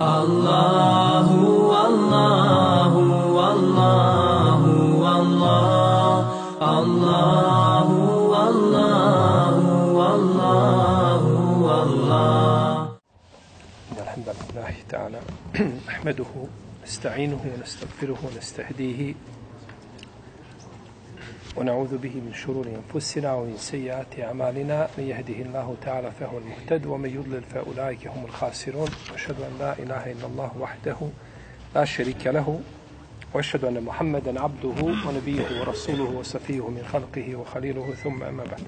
الله والله والله والله الله والله والله والله الحمد لله تعالى نحمده نستعينه ونستغفره ونستهديه ونعوذ به من شرور أنفسنا ومن سيئات أعمالنا. من يهده الله تعالى فهو المهتد ومن يضلل فأولئك هم الخاسرون. وأشهد أن لا إله إلا الله وحده لا شريك له. وأشهد أن محمدا عبده ونبيه ورسوله وصفيه من خلقه وخليله. ثم أما بعد.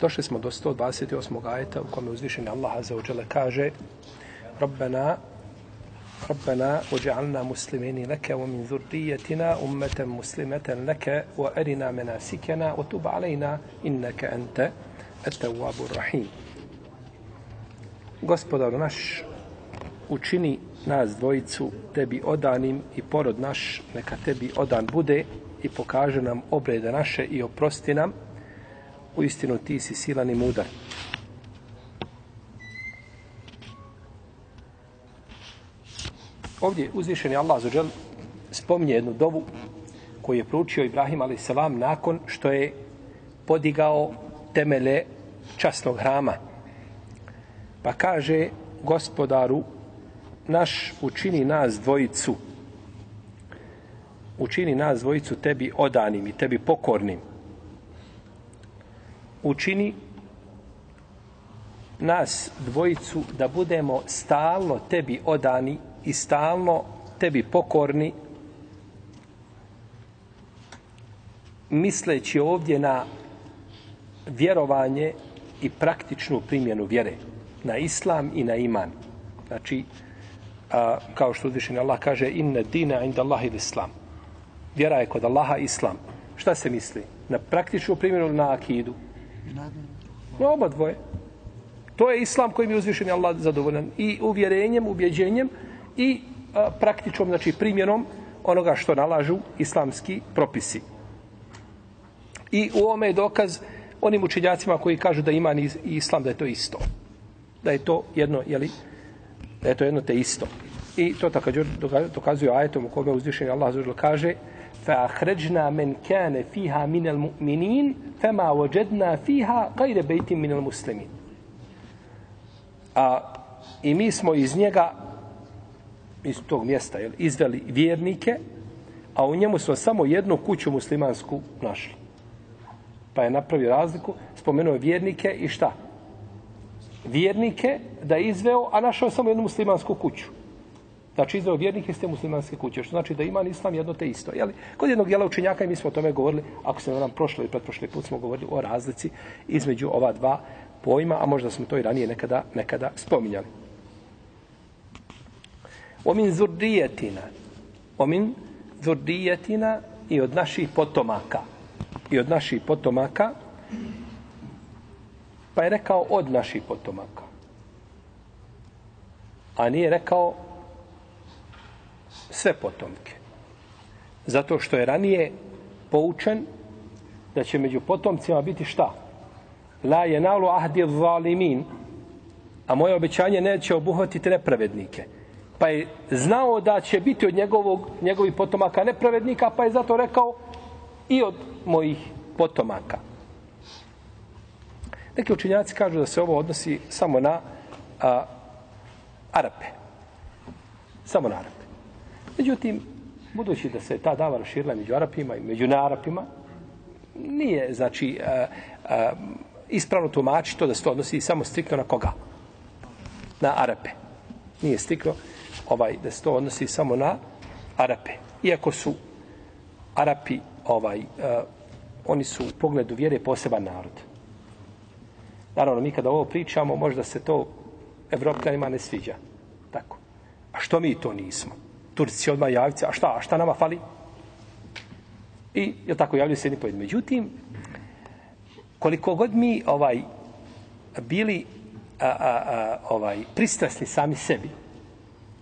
Došli smo do 128. ajeta u kome uzvišeni Allah Azza wa Jalla kaže Rabbana ربنا وجعلنا مسلمين لك ومن ذريتنا أمة مسلمة لك وأرنا مناسكنا وتب علينا إنك أنت التواب الرحيم Gospodar naš, učini nas dvojicu tebi odanim i porod naš neka tebi odan bude i pokaže nam obrede naše i oprosti nam. U istinu ti si silan i mudar. Ovdje uzvišeni Allah za spominje jednu dovu koju je proučio Ibrahim a.s. nakon što je podigao temele časnog hrama. Pa kaže gospodaru naš učini nas dvojicu učini nas dvojicu tebi odanim i tebi pokornim. Učini nas dvojicu da budemo stalno tebi odani i stalno tebi pokorni misleći ovdje na vjerovanje i praktičnu primjenu vjere na islam i na iman. Znači a, kao što uzvišen Allah kaže inna dina inda Allah ili islam vjera je kod Allaha islam. Šta se misli? Na praktičnu primjenu na akidu? Na oba dvoje. To je islam kojim je uzvišen Allah zadovoljan. I uvjerenjem, ubjeđenjem i a, praktičnom, znači primjenom onoga što nalažu islamski propisi. I u ovome je dokaz onim učenjacima koji kažu da ima i islam da je to isto. Da je to jedno, jeli, da je to jedno te isto. I to također dokazuje ajetom u kome uzvišenje Allah zađer kaže فَأَخْرَجْنَا مَنْ كَانَ فِيهَا مِنَ الْمُؤْمِنِينَ فَمَا وَجَدْنَا فِيهَا غَيْرَ بَيْتٍ مِنَ الْمُسْلِمِينَ A, I mi smo iz njega iz tog mjesta jel, izveli vjernike, a u njemu smo samo jednu kuću muslimansku našli. Pa je napravio razliku, spomenuo je vjernike i šta? Vjernike da je izveo, a našao samo jednu muslimansku kuću. Znači izveo vjernike iz te muslimanske kuće, što znači da ima islam jedno te isto. Jeli? Kod jednog jela učenjaka i mi smo o tome govorili, ako se nam prošlo i pretprošli put smo govorili o razlici između ova dva pojma, a možda smo to i ranije nekada, nekada spominjali. Omin zurdijetina. Omin zurdijetina i od naših potomaka. I od naših potomaka. Pa je rekao od naših potomaka. A nije rekao sve potomke. Zato što je ranije poučen da će među potomcima biti šta? La je nalu ahdi zalimin. A moje obećanje neće obuhvatiti nepravednike pa je znao da će biti od njegovog, njegovih potomaka nepravednika, pa je zato rekao i od mojih potomaka. Neki učinjaci kažu da se ovo odnosi samo na a, Arape. Samo na Arape. Međutim, budući da se ta dava raširila među Arapima i među Arapima, nije, znači, a, a, ispravno tumači to da se to odnosi samo striktno na koga? Na Arape. Nije striktno ovaj da se to odnosi samo na Arape. Iako su Arapi ovaj uh, oni su u pogledu vjere poseban narod. Naravno, mi kada ovo pričamo, možda se to Evropljanima ne sviđa. Tako. A što mi to nismo? Turci odmah javci, a šta, a šta nama fali? I, je tako, javljaju se jedni pojedini. Međutim, koliko god mi ovaj bili a, a, a, ovaj pristrasni sami sebi,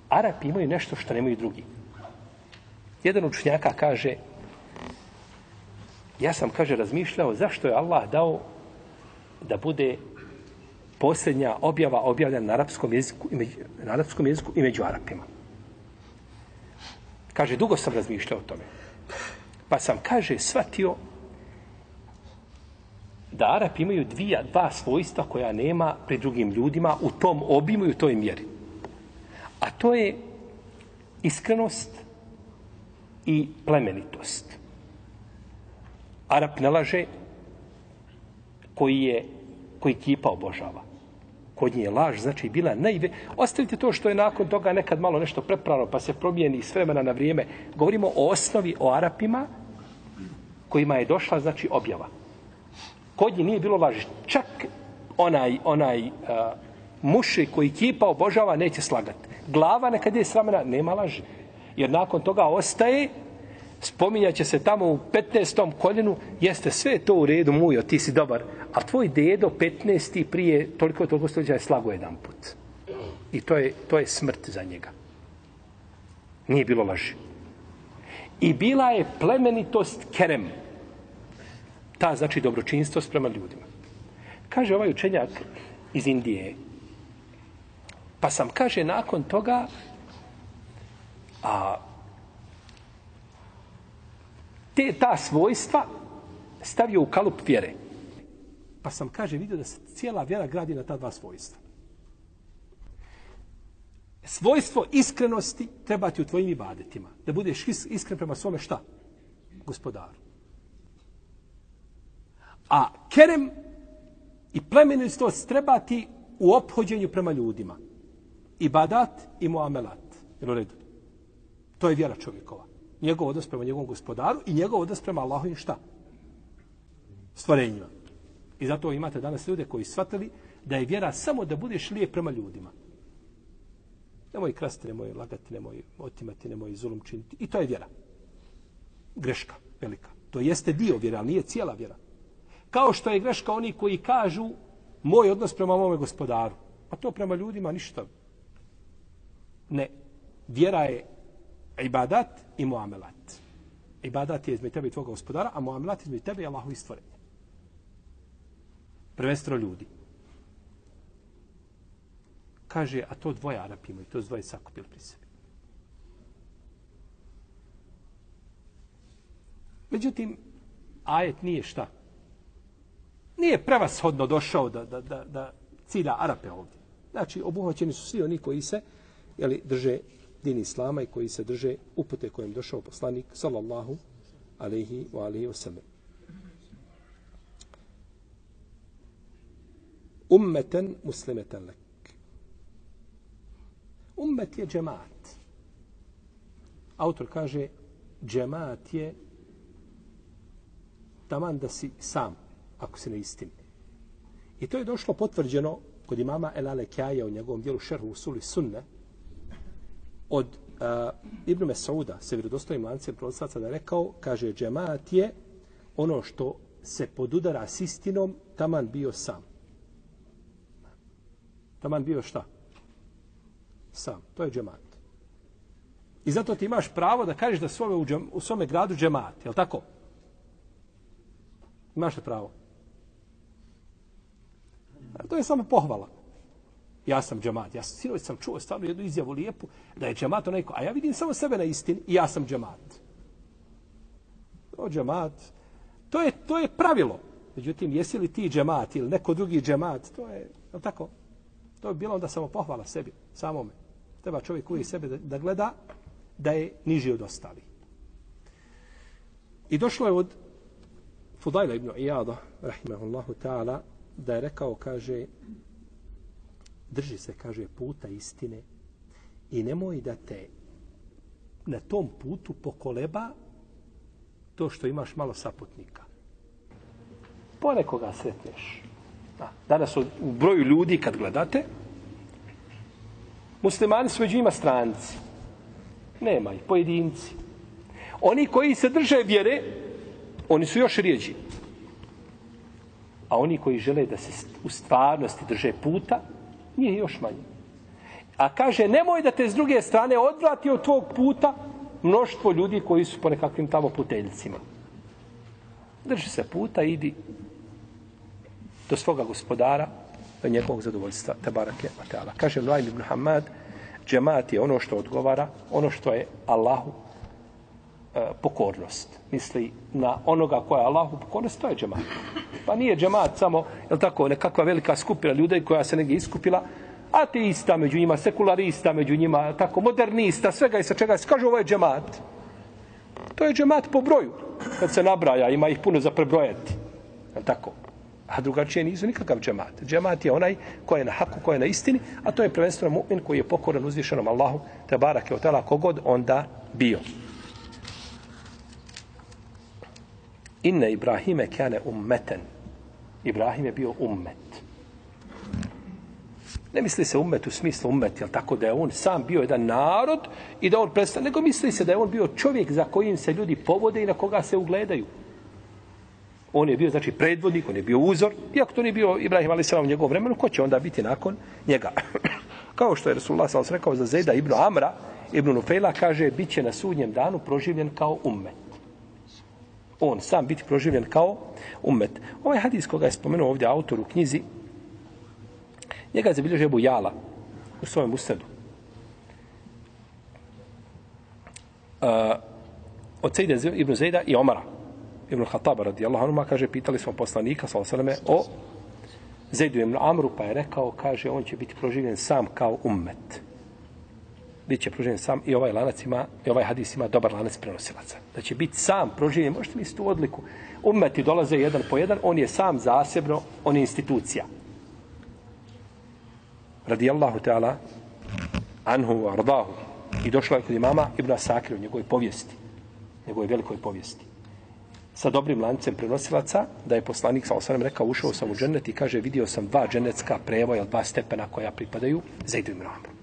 Arapi imaju nešto što nemaju drugi. Jedan učenjaka kaže, ja sam, kaže, razmišljao zašto je Allah dao da bude posljednja objava objavljena na arapskom jeziku među, na arapskom jeziku i među Arapima. Kaže, dugo sam razmišljao o tome. Pa sam, kaže, shvatio da Arapi imaju dvija, dva svojstva koja nema pri drugim ljudima u tom obimu i u toj mjeri. A to je iskrenost i plemenitost. Arab ne laže koji je koji kipa obožava. Kod nje je laž, znači bila najve... Ostavite to što je nakon toga nekad malo nešto preprano, pa se promijeni s vremena na vrijeme. Govorimo o osnovi, o Arapima, kojima je došla, znači, objava. Kod nje nije bilo laži. Čak onaj, onaj uh, muši koji kipa obožava neće slagati. Glava nekad je sramena, nema laži. Jer nakon toga ostaje, spominjaće se tamo u 15. koljenu, jeste sve to u redu, mujo, ti si dobar. A tvoj dedo 15. prije toliko toliko stoljeća je slago jedan put. I to je, to je smrt za njega. Nije bilo laži. I bila je plemenitost kerem. Ta znači dobročinstvo prema ljudima. Kaže ovaj učenjak iz Indije. Pa sam, kaže, nakon toga a te ta svojstva stavio u kalup vjere. Pa sam, kaže, vidio da se cijela vjera gradi na ta dva svojstva. Svojstvo iskrenosti treba ti u tvojim ibadetima. Da budeš iskren prema svome šta? Gospodaru. A kerem i plemenitost treba ti u ophođenju prema ljudima. Ibadat i muamelat. Jel u redu? To je vjera čovjekova. Njegov odnos prema njegovom gospodaru i njegov odnos prema Allahu i šta? Stvorenjima. I zato imate danas ljude koji shvatili da je vjera samo da budeš lijep prema ljudima. Nemoj krasti, nemoj lagati, nemoj otimati, nemoj zulum činiti. I to je vjera. Greška, velika. To jeste dio vjera, ali nije cijela vjera. Kao što je greška oni koji kažu moj odnos prema mome gospodaru. A to prema ljudima ništa. Ne. Vjera je ibadat i muamelat. Ibadat je između tebe i tvoga gospodara, a muamelat između tebe i Allahu istvorenja. Prvenstveno ljudi. Kaže, a to dvoje Arapi imaju, to dvoje sakupili pri sebi. Međutim, ajet nije šta? Nije prevashodno došao da, da, da, da cilja Arape ovdje. Znači, obuhvaćeni su svi oni koji se jeli, drže din Islama i koji se drže upute kojem došao poslanik, sallallahu alaihi wa alaihi wasallam. Ummeten muslimeten lek. Ummet je džemaat. Autor kaže, džemaat je taman da si sam, ako se ne istini. I to je došlo potvrđeno kod imama Elale Kjaja u njegovom dijelu šerhu usuli sunne, od uh, Ibn Mesauda, se vjerodostojim lancem prorostaca, da je rekao, kaže, džemat je ono što se podudara s istinom, taman bio sam. Taman bio šta? Sam. To je džemat. I zato ti imaš pravo da kažeš da svome u, džem, u svome gradu džemat. Je li tako? Imaš li pravo? A to je samo pohvala ja sam džemat. Ja sam, sinoć sam čuo stvarno jednu izjavu lijepu, da je džemat onaj ko, a ja vidim samo sebe na istini i ja sam džemat. O džemat, to je, to je pravilo. Međutim, jesi li ti džemat ili neko drugi džemat, to je, je tako? To je bilo onda samo pohvala sebi, samome. Treba čovjek uvijek sebe da, da gleda da je niži od ostali. I došlo je od Fudajla ibn Iyada, rahimahullahu ta'ala, da je rekao, kaže, drži se, kaže, puta istine i nemoj da te na tom putu pokoleba to što imaš malo saputnika. Ponekoga sretneš. Da. Danas u broju ljudi kad gledate, muslimani su među ima stranci. Nema ih, pojedinci. Oni koji se drže vjere, oni su još rijeđi. A oni koji žele da se u stvarnosti drže puta, Nije još manje. A kaže, nemoj da te s druge strane odvrati od tvog puta mnoštvo ljudi koji su po nekakvim tamo puteljcima. Drži se puta, idi do svoga gospodara do njegovog zadovoljstva, te barake wa ta'ala. Kaže Nuaym ibn Hamad, džemat je ono što odgovara, ono što je Allahu E, pokornost. Misli na onoga koja je Allahu pokornost, to je džemat. Pa nije džemat samo, je tako, nekakva velika skupina ljudi koja se negdje iskupila, ateista među njima, sekularista među njima, tako, modernista, svega i sa čega se kaže ovo je džemat. To je džemat po broju. Kad se nabraja, ima ih puno za prebrojati. Je tako? A drugačije nisu nikakav džemat. Džemat je onaj koji je na haku, koji je na istini, a to je prvenstveno mu'min koji je pokoran uzvišenom Allahu, te barak je otala kogod onda bio. Inne Ibrahime kane ummeten. Ibrahim je bio ummet. Ne misli se ummet u smislu ummet, jel tako da je on sam bio jedan narod i da on predstavlja, nego misli se da je on bio čovjek za kojim se ljudi povode i na koga se ugledaju. On je bio, znači, predvodnik, on je bio uzor, iako to nije bio Ibrahim a.s. u njegovom vremenu, ko će onda biti nakon njega? Kao što je Rasulullah s.a.s. rekao za Zeda ibn Amra, ibn Nufejla, kaže, bit će na sudnjem danu proživljen kao ummet. On sam biti proživljen kao ummet. Ovaj hadis koga je spomenuo ovdje autor u knjizi, njega je zabilježio Ebu Jala u svojem ustadu. Uh, e, od Sejde ibn Zejda i Omara. Ibn Khattaba radijallahu anhu kaže pitali smo poslanika sallallahu alejhi o Zejdu ibn Amru pa je rekao kaže on će biti proživljen sam kao ummet. Biće proživljen sam i ovaj lanac ima i ovaj hadis ima dobar lanac prenosilaca. Da će biti sam proživljen, možete misliti tu odliku. Ummeti dolaze jedan po jedan, on je sam zasebno, on je institucija. Radijallahu ta'ala anhu ardahu. I došla je kod imama Ibn Asakir u njegovoj povijesti. Njegovoj velikoj povijesti sa dobrim lancem prenosilaca, da je poslanik sa osanem rekao, ušao sam u džennet i kaže, vidio sam dva džennetska prevoja, dva stepena koja pripadaju Zaidu Amru.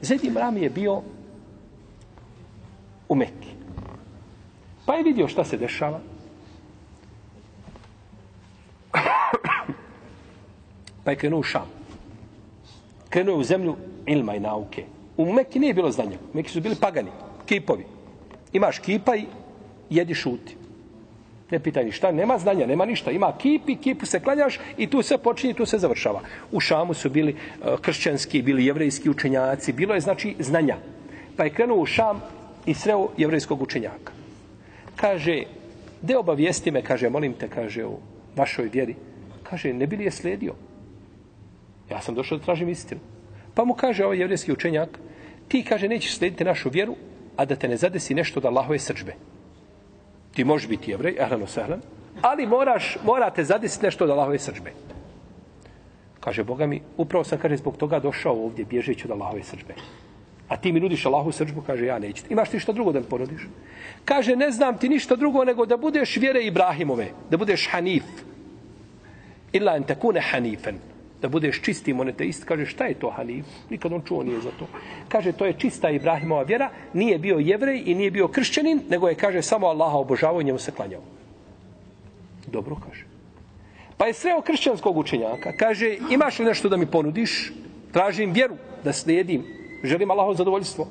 Zaid Rami je bio u Mekki. Pa je vidio šta se dešava. pa je krenuo u Šam. Krenuo je u zemlju ilma i nauke. U Mekki nije bilo znanja. U Mekki su bili pagani, kipovi. Imaš kipa i jedi šuti. Ne pitaj ništa, nema znanja, nema ništa. Ima kipi, kipu se klanjaš i tu se počinje, tu se završava. U Šamu su bili uh, kršćanski, bili jevrejski učenjaci, bilo je znači znanja. Pa je krenuo u Šam i sreo jevrejskog učenjaka. Kaže, de obavijesti me, kaže, molim te, kaže, u vašoj vjeri. Kaže, ne bili je slijedio? Ja sam došao da tražim istinu. Pa mu kaže ovaj jevrejski učenjak, ti, kaže, nećeš slijediti našu vjeru, a da te ne zadesi nešto da Allahove srđbe. Ti možeš biti jevrej, ehlano sehlen, ali moraš, morate zadisiti nešto od Allahove srđbe. Kaže, Boga mi, upravo sam, kaže, zbog toga došao ovdje, bježeći od Allahove srđbe. A ti mi nudiš Allahu srđbu, kaže, ja neću. Imaš ti što drugo da mi ponudiš? Kaže, ne znam ti ništa drugo nego da budeš vjere Ibrahimove, da budeš hanif. Illa en tekune hanifen da budeš čisti monoteist, kaže šta je to Hanif? Nikad on čuo nije za to. Kaže to je čista Ibrahimova vjera, nije bio jevrej i nije bio kršćanin, nego je kaže samo Allaha obožavao i njemu se klanjao. Dobro kaže. Pa je sreo kršćanskog učenjaka, kaže imaš li nešto da mi ponudiš? Tražim vjeru da slijedim, želim Allahovo zadovoljstvo.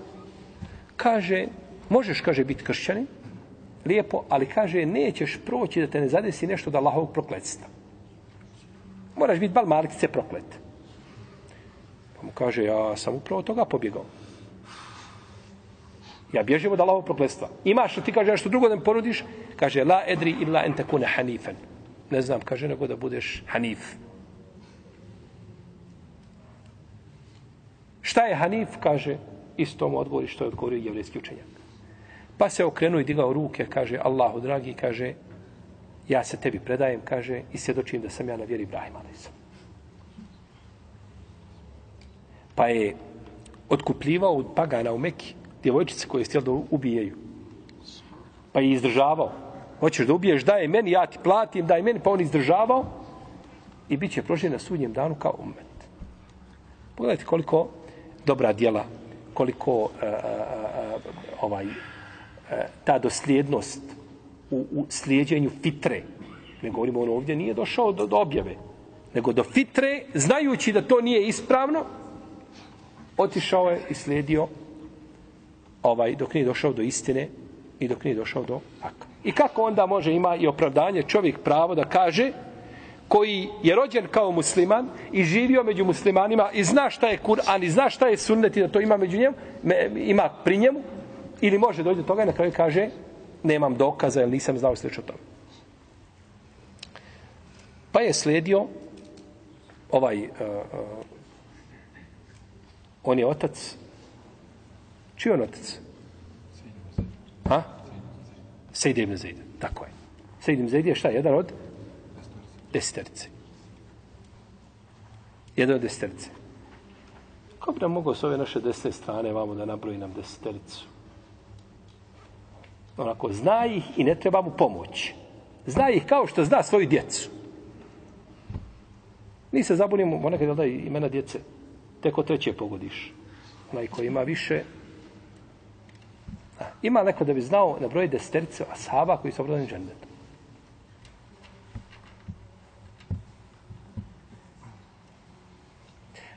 Kaže, možeš, kaže, biti kršćanin, lijepo, ali kaže, nećeš proći da te ne zadesi nešto da Allahovog prokletstva moraš biti bal se proklet. Pa mu kaže, ja sam upravo toga pobjegao. Ja bježim od Allahovog prokletstva. Imaš li ti kaže nešto drugo da mi ponudiš? Kaže, la edri illa ente kune hanifen. Ne znam, kaže, nego da budeš hanif. Šta je hanif? Kaže, isto mu odgovori što je odgovorio jevrijski učenjak. Pa se okrenuo i digao ruke, kaže, Allahu dragi, kaže, ja se tebi predajem, kaže, i svjedočim da sam ja na vjeri Ibrahima. Pa je otkupljivao od pagana u Meki djevojčice koje je htjeli da ubijaju. Pa je izdržavao. Hoćeš da ubiješ, daj meni, ja ti platim, daj meni, pa on izdržavao i bit će prožen na sudnjem danu kao umet. Pogledajte koliko dobra djela, koliko uh, uh, uh, ovaj, uh, ta dosljednost u, u slijedjenju fitre. Ne govorimo on ovdje, nije došao do, do objave. Nego do fitre, znajući da to nije ispravno, otišao je i slijedio ovaj, dok nije došao do istine i dok nije došao do haka. I kako onda može ima i opravdanje čovjek pravo da kaže koji je rođen kao musliman i živio među muslimanima i zna šta je Kur'an i zna šta je sunnet i da to ima među njemu, me, ima pri njemu, ili može doći do toga i na kraju kaže nemam dokaza jer nisam znao slično tome. Pa je slijedio ovaj uh, uh, on je otac čiji on otac? Ha? Sejde ibn Zejde, tako je. Sejde ibn Zejde je šta? Jedan od desterce. Jedan od desterce. Ko bi nam mogao s ove naše desne strane vamo da nabroji nam destercu? Onako, zna ih i ne treba mu pomoć. Zna ih kao što zna svoju djecu. Mi se zabunimo, onakad da imena djece, tek od treće pogodiš. Onaj koji ima više, ima neko da bi znao na broje deseterice ashaba koji su obradani džennetom.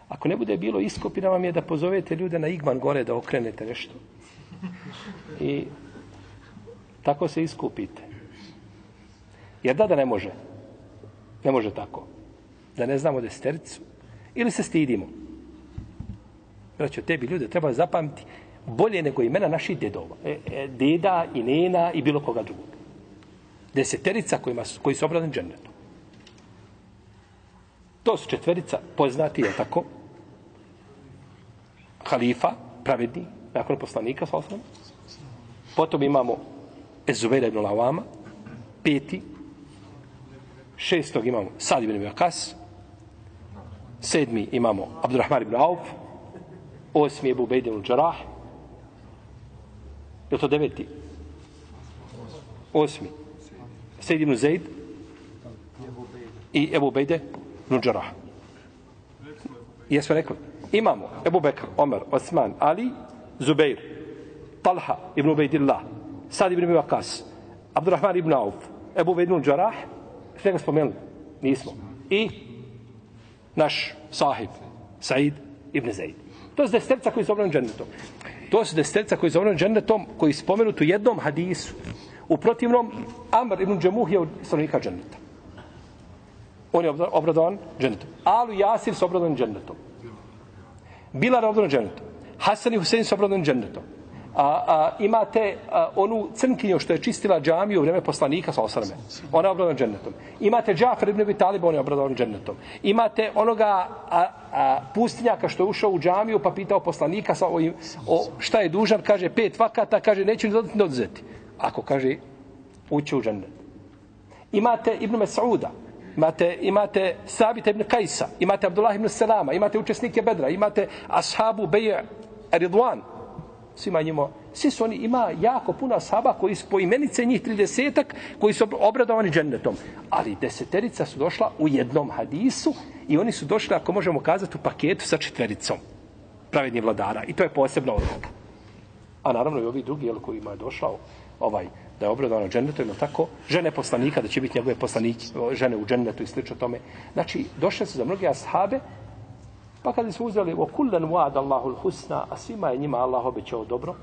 Ako ne bude bilo iskopina vam je da pozovete ljude na Igman gore da okrenete nešto. I tako se iskupite. Jer da da ne može. Ne može tako. Da ne znamo destericu. Ili se stidimo. Braćo, tebi ljude treba zapamtiti bolje nego imena naših dedova. E, e, deda i nena i bilo koga drugog. Deseterica kojima koji su obradni džennetom. To su četverica poznati, je tako? Halifa, pravedni, nakon poslanika, sa osnovom. Potom imamo Ezubeira ibn Lawama, peti. Šestog imamo Sad ibn Vakas. Sedmi imamo Abdurrahman ibn Auf. Osmi je Bubejd ibn Đarah. Je to deveti? Osmi. Sejid ibn Zaid. I Ebu Bejde ibn Đarah. Jesmo rekli? Imamo Ebu Bekr, Omer, Osman, Ali, Zubeir, Talha ibn Ubejdillah, Sad ibn Vakas, Abdurrahman ibn Auf, Ebu Vednul Đarah, sve ga spomenuli? Nismo. I naš sahib, Said ibn Zaid. To su desterca koji su obrani džennetom. To su desterca koji su obrani džennetom, koji spomenuti u jednom hadisu. U protivnom, Amr ibn Džemuh je od stanovnika dženneta. On je obradovan džennetom. Alu Jasir su obradovan džennetom. Bilal je obradovan džennetom. Hasan i Husein su obradovan džennetom. A, a, imate a, onu crnkinju što je čistila džamiju u vreme poslanika sa osrme. Ona je obradovan džennetom. Imate Džafar ibn Talib, on je obradovan džennetom. Imate onoga a, a, pustinjaka što je ušao u džamiju pa pitao poslanika sa ovim, o, šta je dužan, kaže pet vakata, kaže neću ni oduzeti. Ako kaže ući u džennet. Imate Ibn Mas'uda, imate, imate Sabita ibn Kajsa, imate Abdullah ibn Selama, imate učesnike Bedra, imate Ashabu Beje Ridwan, svima njima, svi su oni, ima jako puno saba koji su po imenice njih 30 koji su obradovani džennetom. Ali deseterica su došla u jednom hadisu i oni su došli, ako možemo kazati, u paketu sa četvericom pravednih vladara. I to je posebna odluka. A naravno i ovi drugi, jel, koji ima došao ovaj, da je obradovano džennetom, ili tako, žene poslanika, da će biti njegove poslanike, žene u džennetu i slično tome. Znači, došle su za mnoge ashabe, Pa kada su uzeli o kullen wa'ad Allahul husna, a svima je njima Allah obećao dobro,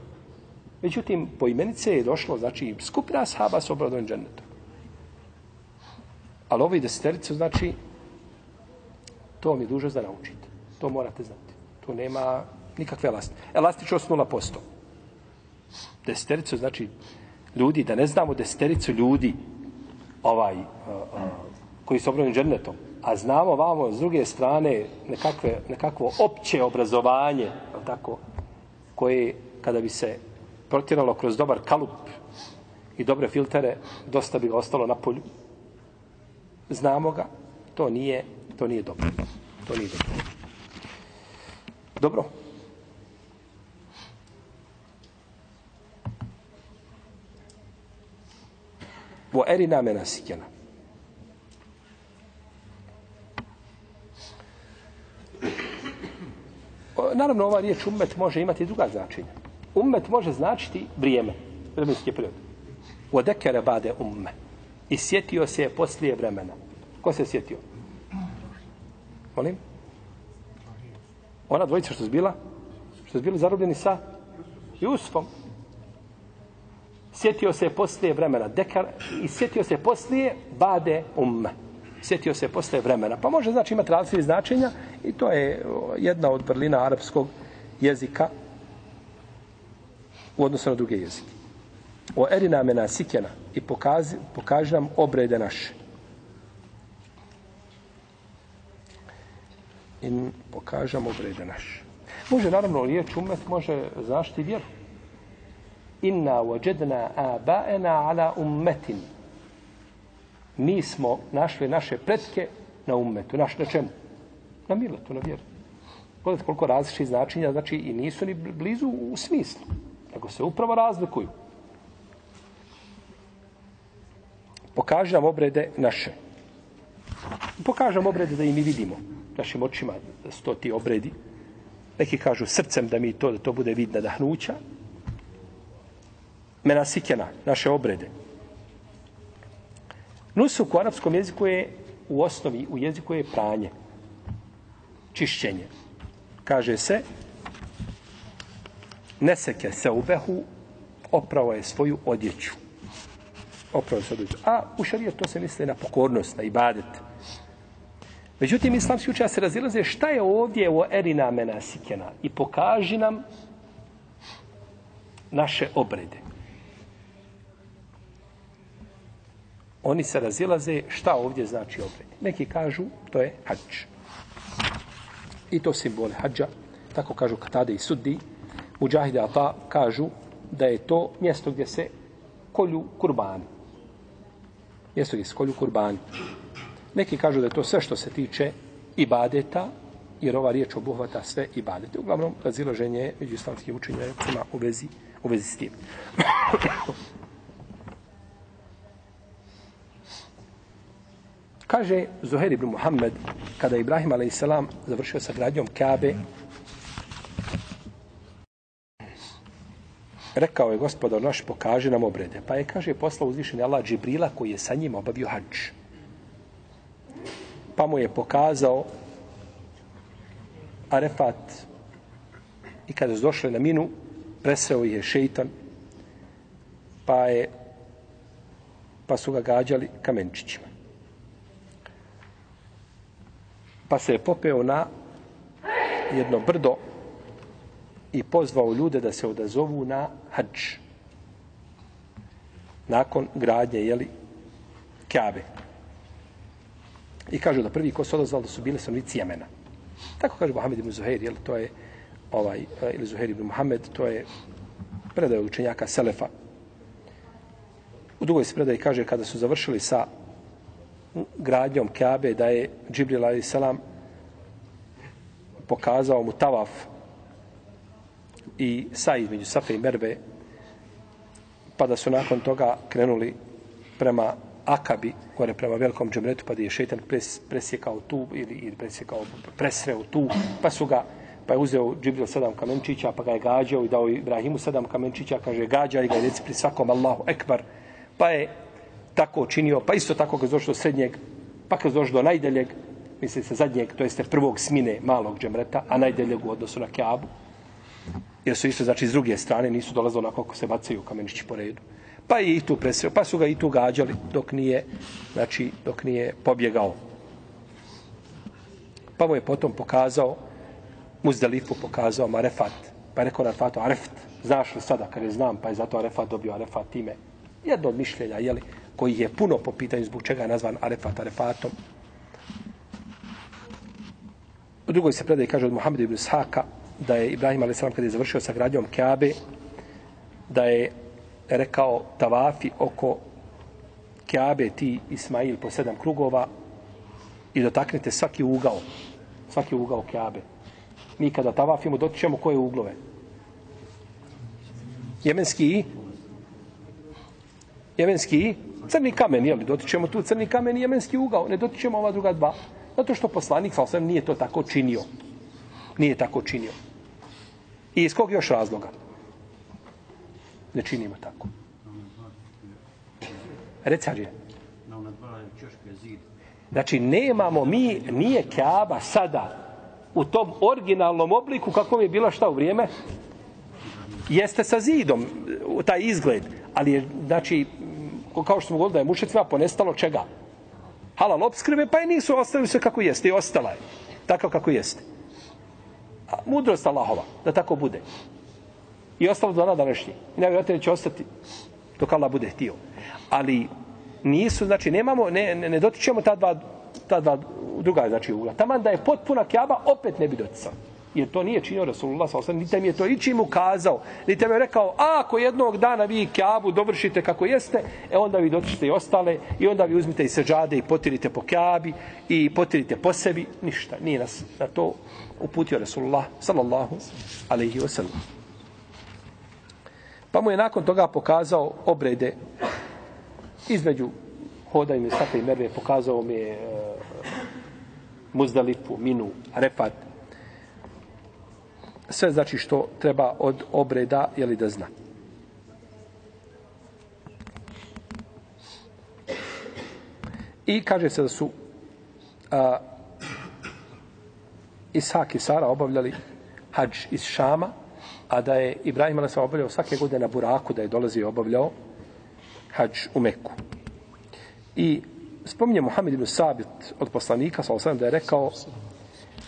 međutim, po imenice je došlo, znači, skupina sahaba s obradom džennetom. Ali ovi desetericu, znači, to vam je dužo da naučite. To morate znati. To nema nikakve elastičnosti. Elastičnost 0%. Desetericu, znači, ljudi, da ne znamo desetericu ljudi, ovaj, uh, uh, koji su obradom džennetom, a znamo vamo s druge strane nekakve, nekakvo opće obrazovanje, tako, koje kada bi se protjeralo kroz dobar kalup i dobre filtere, dosta bi ga ostalo na polju. Znamo ga, to nije, to nije dobro. To nije dobro. Dobro. Vo erina menasikjena. Naravno, ova riječ ummet može imati druga značenja. Ummet može značiti vrijeme, vremenski period. Odekere bade umme. I sjetio se je poslije vremena. Ko se sjetio? Molim? Ona dvojica što je bila? Što je bili zarobljeni sa Jusufom. Sjetio se je poslije vremena. Dekar, I sjetio se je poslije bade umme sjetio se posle vremena. Pa može znači imati različite značenja i to je jedna od vrlina arapskog jezika u odnosu na druge jezike. O erina mena sikjena i pokazi, pokaži nam obrede naše. I pokaži obrede naše. Može, naravno, riječ umet može zaštiti vjeru. Inna wajadna abaena ala ummetin. Mi smo našli naše pretke na ummetu. Naš na čemu? Na miletu, na vjeru. Gledajte koliko različitih značenja, znači i nisu ni blizu u smislu, nego se upravo razlikuju. Pokaži nam obrede naše. Pokaži nam obrede da i mi vidimo našim očima da sto ti obredi. Neki kažu srcem da mi to, da to bude vidna dahnuća. Menasikena, naše obrede. Nusuk u arapskom jeziku je u osnovi, u jeziku je pranje. Čišćenje. Kaže se neseke se ubehu oprao je svoju odjeću. Oprao je svoju odjeću. A u šariju to se misli na pokornost, na ibadet. Međutim, islamski učenja se razilaze šta je ovdje u erina menasikena i pokaži nam naše obrede. Oni se razilaze šta ovdje znači obred. Neki kažu to je hađ. I to simbole hađa. Tako kažu Katade i Suddi. Mujahide Ata kažu da je to mjesto gdje se kolju kurbani. Mjesto gdje se kolju kurbani. Neki kažu da je to sve što se tiče ibadeta, jer ova riječ obuhvata sve ibadete. Uglavnom, razilaženje među islamskih učenjacima u vezi, u vezi s tim. Kaže Zuhair ibn Muhammed, kada je Ibrahim a.s. završio sa gradnjom Kabe, rekao je gospodar naš, pokaže nam obrede. Pa je, kaže, poslao uzvišenje Allah Džibrila koji je sa njim obavio hađ pa mu je pokazao Arefat i kada su došli na minu presreo ih je šeitan pa je pa su ga gađali kamenčićima pa se je popeo na jedno brdo i pozvao ljude da se odazovu na hađ nakon gradnje jeli Kabe. I kažu da prvi ko se odazvao da su bili stanovnici Jemena. Tako kaže Mohamed ibn Zuhair, jel, to je ovaj, eh, ili Zuhair ibn Mohamed, to je predaj učenjaka Selefa. U drugoj se predaj kaže kada su završili sa gradnjom Kabe da je Džibril a.s. pokazao mu tavaf i sa između Safe i Merve pa da su nakon toga krenuli prema Akabi, gore prema velikom džemretu, pa da je šetan pres, presjekao tu ili, ili presjekao, presreo tu, pa su ga, pa je uzeo Džibril sedam kamenčića, pa ga je gađao i dao Ibrahimu sedam kamenčića, kaže, gađa i ga je pri svakom Allahu Ekbar, pa je tako činio, pa isto tako kad pa došlo do srednjeg, pa kad došlo do najdeljeg, misli se zadnjeg, to jeste prvog smine malog džemreta, a najdeljeg u odnosu na Kjabu, jer su isto, znači, s druge strane nisu dolazili onako kako se bacaju kamenčići po redu. Pa je i tu presreo, pa su ga i tu gađali dok nije, znači, dok nije pobjegao. Pa mu je potom pokazao, Muzdalifu pokazao Marefat, pa je rekao Arefatu, Areft, znaš li sada, kad je znam, pa je zato Arefat dobio Arefat ime. Jedno od mišljenja, jeli, koji je puno po pitanju zbog čega je nazvan Arefat Arefatom. U drugoj se predaj kaže od Muhammed ibn Saka, da je Ibrahim a.s. kada je završio sa gradnjom Kaabe, da je rekao tavafi oko Kaabe ti Ismail po sedam krugova i dotaknete svaki ugao svaki ugao Kaabe mi kada tavafimo dotičemo koje uglove jemenski i jemenski i crni kamen jel? dotičemo tu crni kamen i jemenski ugao ne dotičemo ova druga dva zato što poslanik sa nije to tako činio nije tako činio i iz kog još razloga ne činimo tako. Recar je. Znači, nemamo mi, nije Kaaba sada u tom originalnom obliku kako je bila šta u vrijeme? Jeste sa zidom, taj izgled. Ali je, znači, kao što smo govorili da je mušicima ponestalo čega? halal obskrbe, pa je nisu ostavili sve kako jeste i ostala je. Tako kako jeste. A mudrost Allahova, da tako bude. I ostalo do dana današnje. I najvjerojatnije će ostati dok Allah bude htio. Ali nisu, znači, nemamo, ne, ne, ne dotičemo ta dva, ta dva druga, znači, ugla. Taman da je potpuna kjaba, opet ne bi doticao. Jer to nije činio Rasulullah s.a.v. osam, niti mi je to ičim ukazao, niti mi je rekao, a ako jednog dana vi kjabu dovršite kako jeste, e onda vi dotičite i ostale, i onda vi uzmite i seđade i potirite po kjabi, i potirite po sebi, ništa, nije nas na to uputio Rasulullah sallallahu alaihi wa sallam. Pa mu je nakon toga pokazao obrede između hodajme Safa i Merve, pokazao mi je e, Muzdalifu, Minu, Refat, sve znači što treba od obreda je li da zna. I kaže se da su a, Isak i Sara obavljali hađ iz Šama, a da je Ibrahim Ali obavljao svake godine na Buraku, da je dolazio i obavljao hađ u Meku. I spominje Muhammed ibn Sabit od poslanika, sa da je rekao,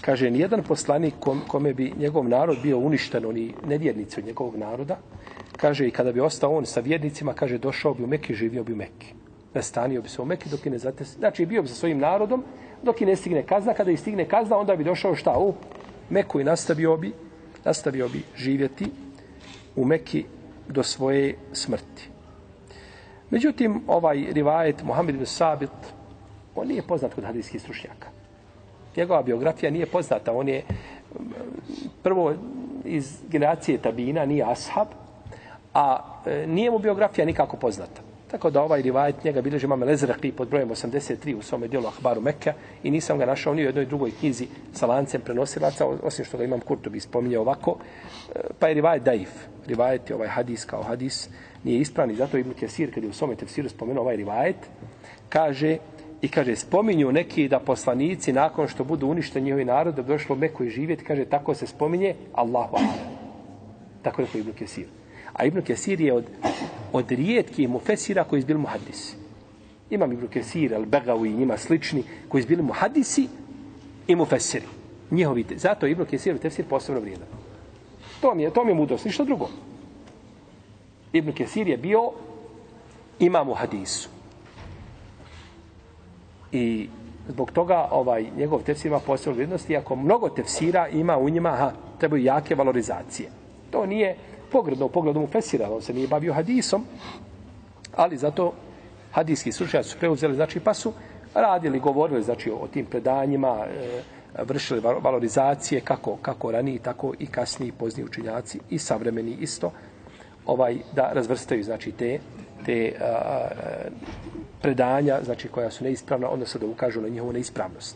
kaže, nijedan poslanik kom, kome bi njegov narod bio uništen, oni nevjernici od njegovog naroda, kaže, i kada bi ostao on sa vjernicima, kaže, došao bi u Mekke, živio bi u Mekke. Nastanio bi se u Mekke dok je ne zates... Znači, bio bi sa svojim narodom, dok je ne stigne kazna. Kada je stigne kazna, onda bi došao šta u Meku i nastavio bi, nastavio bi živjeti u Mekki do svoje smrti. Međutim, ovaj rivajet Mohamed ibn Sabit, on nije poznat kod hadijskih stručnjaka. Njegova biografija nije poznata. On je prvo iz generacije Tabina, nije ashab, a e, nije mu biografija nikako poznata. Tako da ovaj rivajet njega bilježi imam Lezraqi pod brojem 83 u svome dijelu Ahbaru Mekke i nisam ga našao ni u jednoj drugoj knjizi sa lancem prenosilaca, osim što ga imam Kurto bi spominjao ovako. E, pa je rivajet daif. Rivajet je ovaj hadis kao hadis nije ispravni. Zato Ibn Kesir, kad je u svome tefsiru spomenuo ovaj rivajet, kaže i kaže, spominju neki da poslanici nakon što budu uništeni njihovi narod, da bi došlo Meku i živjeti, kaže, tako se spominje Allahu Tako je Ibn Kesir. A Ibn Kesir je od, od rijetkih mufesira koji izbili muhadisi. Imam Ibn Kesir, Al-Begawi i njima slični koji izbili muhadisi i mufesiri. Njihovi, zato Ibn Kesir u tefsir posebno vrijedan. To mi je, to mi je mudrost, ništa drugo. Ibn Kesir je bio imam u hadisu. I zbog toga ovaj njegov tefsir ima posebnu vrijednost, iako mnogo tefsira ima u njima, ha, trebaju jake valorizacije. To nije pogredno u pogledu mu fesira, on se nije bavio hadisom, ali zato hadijski slučajaci su preuzeli, znači pa su radili, govorili znači, o tim predanjima, e, vršili valorizacije kako, kako raniji, tako i kasniji pozni učinjaci i savremeni isto, ovaj da razvrstaju znači te te a, predanja znači koja su neispravna odnosno da ukažu na njihovu neispravnost.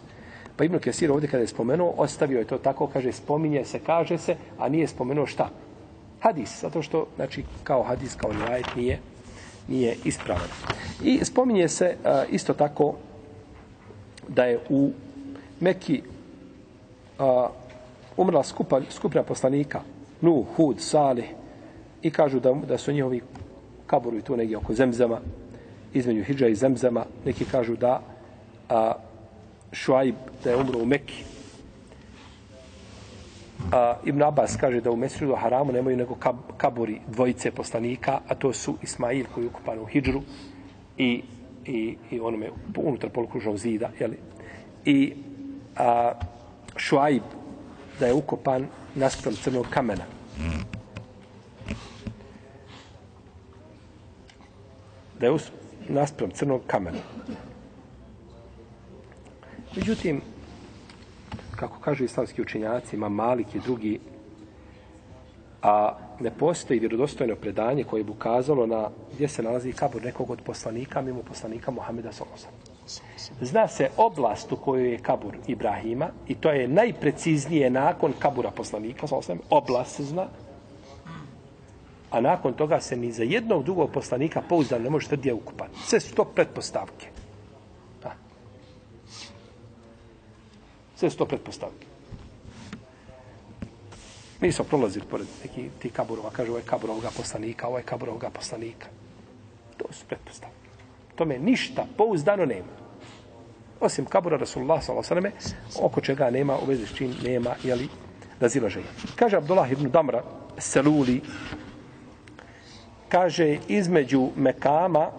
Pa Ibn Kesir ovdje kada je spomenuo, ostavio je to tako, kaže, spominje se, kaže se, a nije spomenuo šta? Hadis, zato što, znači, kao hadis, kao nijajet nije, nije ispravan. I spominje se a, isto tako da je u Meki a, umrla skupa, skupina poslanika, Nu, Hud, Salih, i kažu da, da su njihovi kaburi tu negdje oko Zemzama, između Hidža i Zemzama, neki kažu da a, Šuaib da je umro u Mekki. A, Ibn Abbas kaže da u Mesridu Haramu nemaju nego kab, kaburi dvojice poslanika, a to su Ismail koji je ukupan u Hidžru i, i, i onome unutar polukružnog zida. Jeli? I a, Šuaib da je ukopan naspram crnog kamena. Mm. Da je naspram crnog kamena. Međutim, kako kažu islamski učenjaci, ima Malik i drugi, a ne postoji vjerodostojno predanje koje bi ukazalo na gdje se nalazi kabur nekog od poslanika, mimo poslanika Mohameda Solosa. Zna se oblast u kojoj je kabur Ibrahima i to je najpreciznije nakon kabura poslanika, Solosa, oblast se zna, a nakon toga se ni za jednog drugog poslanika pouzdan ne može tvrdi je ukupan. Sve su to pretpostavke. Da. Sve su to pretpostavke. Mi smo prolazili pored neki ti kaburova, kaže ovo je kabur ovoga poslanika, ovo je kabur ovoga poslanika. To su pretpostavke. Tome ništa pouzdano nema. Osim kabura Rasulullah s.a.v. oko čega nema, u vezi s čim nema, jeli, razilaženja. Kaže Abdullah ibn Damra, Seluli, kaže između Mekama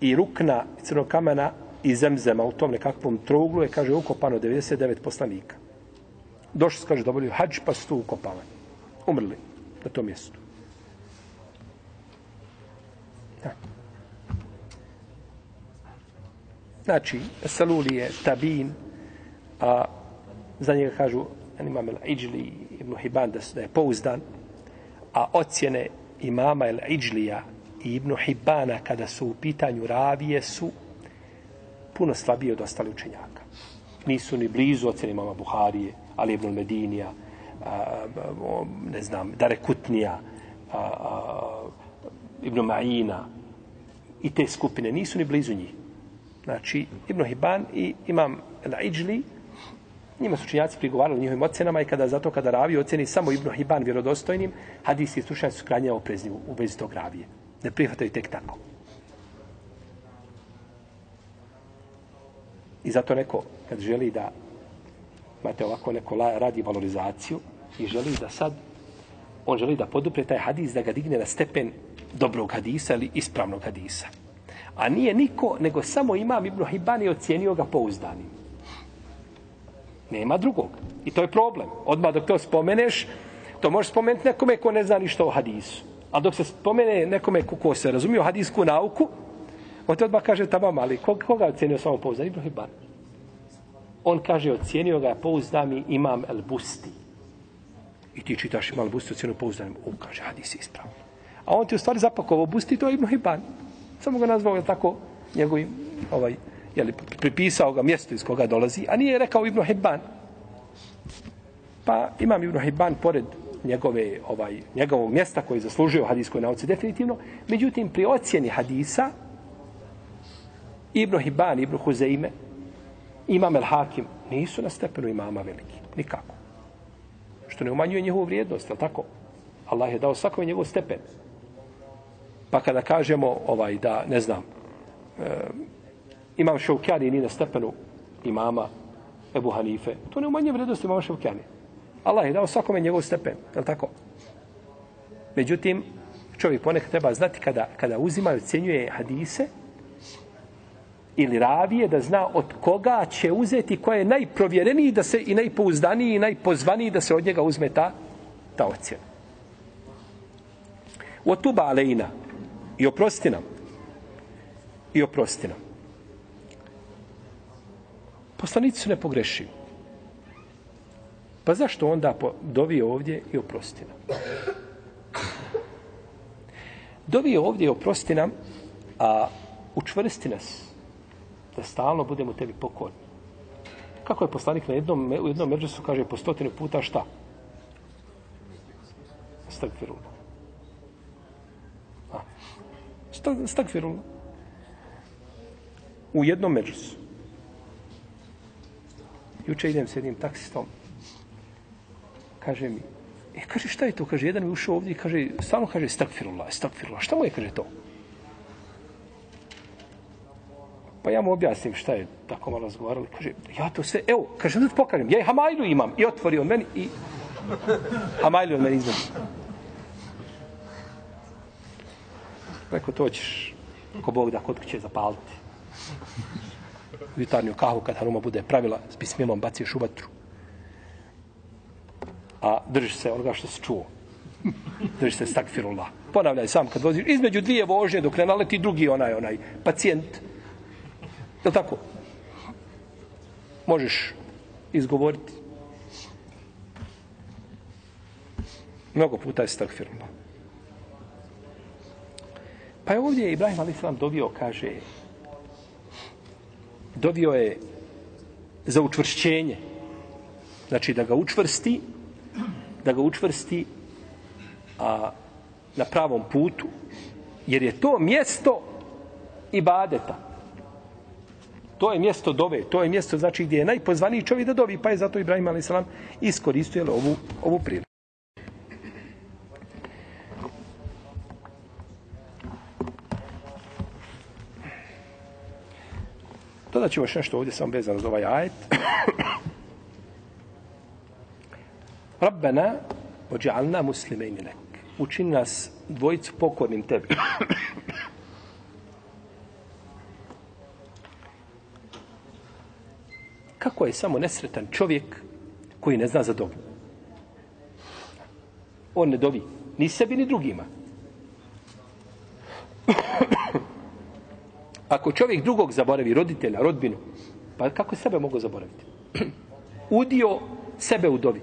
i Rukna i Crnog kamena i Zemzema u tom nekakvom trouglu je, kaže, ukopano 99 poslanika. Došli su, kaže, dobili hađ, pa su tu ukopavani. Umrli na tom mjestu. Da. Znači, Saluli je tabin, a za njega kažu, imam el Iđli ibn Hibban da, da je pouzdan, a ocjene imama el Iđlija i ibn Hibbana kada su u pitanju ravije su puno slabije od ostali učenjaka. Nisu ni blizu ocjene imama Buharije, Ali ibn Medinija, a, ne znam, Dare Kutnija, a, a, Ibn Ma'ina i te skupine nisu ni blizu njih. Znači, Ibn Hibban i Imam El Iđli njima su činjaci prigovarali njihovim ocenama i kada zato kada ravi oceni samo Ibn Hibban vjerodostojnim, hadisi i slušanci su krajnje oprezni u vezi tog ravije. Ne prihvataju tek tako. I zato neko, kad želi da imate ovako neko radi valorizaciju i želi da sad on želi da podupre taj hadis da ga digne na stepen dobrog hadisa ili ispravnog hadisa. A nije niko, nego samo imam Ibn Hibban i ocijenio ga pouzdanim. Nema drugog. I to je problem. Odmah dok to spomeneš, to možeš spomenuti nekome ko ne zna ništa o hadisu. A dok se spomene nekome ko, ko se razumije o hadisku nauku, on te odmah kaže tamo ali koga, koga ocjenio samo pouzdan? Ibn Hibban. On kaže, ocjenio ga pouzdani imam El Busti. I ti čitaš imam El Busti, ocijenio pouzdanim. On kaže, hadis je ispravno. A on ti u stvari zapakovao Busti, to je Ibn Hibban. Samo ga nazvao, je tako, njegovim, ovaj, jeli, pripisao ga mjesto iz koga dolazi, a nije rekao Ibn Hibban. Pa imam Ibn Hibban pored njegove, ovaj, njegovog mjesta koji je zaslužio hadiskoj nauci definitivno. Međutim, pri ocjeni hadisa, Ibn Hibban, Ibn Huzeime, Imam El Hakim, nisu na stepenu imama veliki. Nikako. Što ne umanjuje njihovu vrijednost, je tako? Allah je dao svakome njegov stepen. Pa kada kažemo ovaj da, ne znam, e, imam Šaukjani ni na stepenu imama Ebu Hanife, to ne umanjuje vrednosti imama Šaukjani. Allah je dao svakome njegov stepen, je tako? Međutim, čovjek ponekad treba znati kada, kada uzima i ocjenjuje hadise, ili ravije da zna od koga će uzeti koje je najprovjereniji da se i najpouzdaniji i najpozvaniji da se od njega uzme ta, ta ocjena. Otuba alejna i oprosti nam i oprosti nam. Poslanici su nepogrešivi. Pa zašto onda dovi ovdje i oprosti nam? Dovi ovdje i oprosti nam, a učvrsti nas da stalno budemo tebi pokorni. Kako je poslanik na jednom, u jednom međusu kaže po stotinu puta šta? Stagfirullah. Stagfirullah. U jednom međusu. Juče idem s jednim taksistom. Kaže mi, e, kaže, šta je to? Kaže, jedan mi ušao ovdje i kaže, stalno kaže, stakfirullah, stakfirullah. Šta mu je, kaže, to? Pa ja mu objasnim šta je tako malo razgovarali. Kaže, ja to sve, evo, kaže, da pokažem, ja i Hamajlu imam. I otvori on meni i Hamajlu on meni izmeni. Rekao, to ćeš, ako Bog da kod će zapaliti. Jutarnju kahu, kad Haruma bude pravila, s bismilom baciš u vatru. A držiš se onoga što se čuo. Držiš se stakfirullah. Ponavljaj sam kad voziš, između dvije vožnje dok ne naleti drugi onaj, onaj pacijent, Je li tako? Možeš izgovoriti. Mnogo puta je stakfirullah. Pa je ovdje Ibrahim Ali Islam dovio, kaže, dobio je za učvršćenje. Znači da ga učvrsti, da ga učvrsti a, na pravom putu, jer je to mjesto ibadeta. To je mjesto dove, to je mjesto znači gdje je najpozvaniji čovjek da dovi, pa je zato Ibrahim a.s. iskoristio ovu, ovu priliku. Dodat ćemo još nešto ovdje samo vezano za ovaj ajet. Rabbena ođa'alna muslimejni lek. Učini nas dvojicu pokornim tebi. Kako je samo nesretan čovjek koji ne zna za dobu? On ne dovi ni sebi ni drugima. Ako čovjek drugog zaboravi, roditelja, rodbinu, pa kako sebe mogu zaboraviti? Udio sebe u dovi.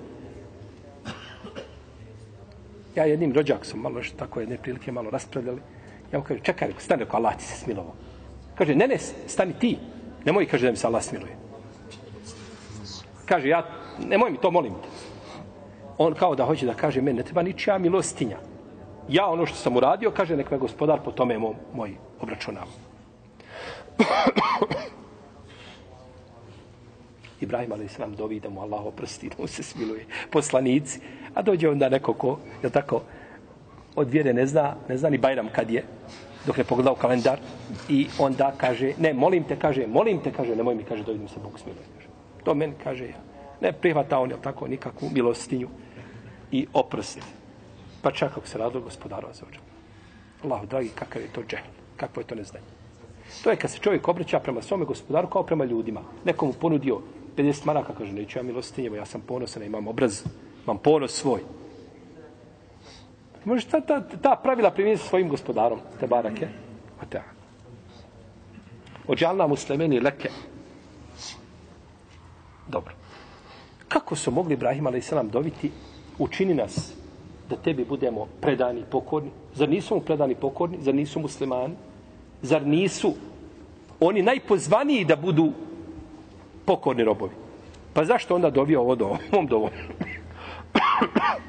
Ja jednim rođaksom, malo što tako jedne prilike malo raspravljali, ja mu kažem, čekaj, stani, reko, Allah ti se smilovao. Kaže, ne, ne, stani ti. Nemoj, kaže, da mi se Allah smiluje. Kaže, ja, nemoj mi to, molim te. On kao da hoće da kaže, meni ne treba ničija milostinja. Ja ono što sam uradio, kaže, nek me gospodar po tome moj, moj obračunava. Ibrahim ali se dovi da mu Allah oprosti, da mu se smiluje. Poslanici. A dođe onda neko ko, je tako, od vjere ne zna, ne zna ni Bajram kad je, dok ne pogledao kalendar. I onda kaže, ne, molim te, kaže, molim te, kaže, nemoj mi, kaže, dovidim se, Bog smiluje. Kaže. To meni kaže, ja. Ne prihvata on, je tako, nikakvu milostinju i oprost. Pa čak ako se radilo gospodaru za ođe. Allahu, dragi, kakav je to džehl, kakvo je to neznanje. To je kad se čovjek obraća prema svome gospodaru kao prema ljudima. Nekomu ponudio 50 maraka, kaže, neću ja milostinjevo, ja sam ponosan, imam obraz, imam ponos svoj. Možeš ta, ta, ta pravila primijeniti svojim gospodarom, te barake. A te. Ođalna muslimeni leke. Dobro. Kako su mogli Ibrahim a.s. dobiti učini nas da tebi budemo predani, pokorni? Zar nisu mu predani, pokorni? Zar nisu muslimani? Zar nisu oni najpozvaniji da budu pokorni robovi? Pa zašto onda dovio ovo do ovom dovom?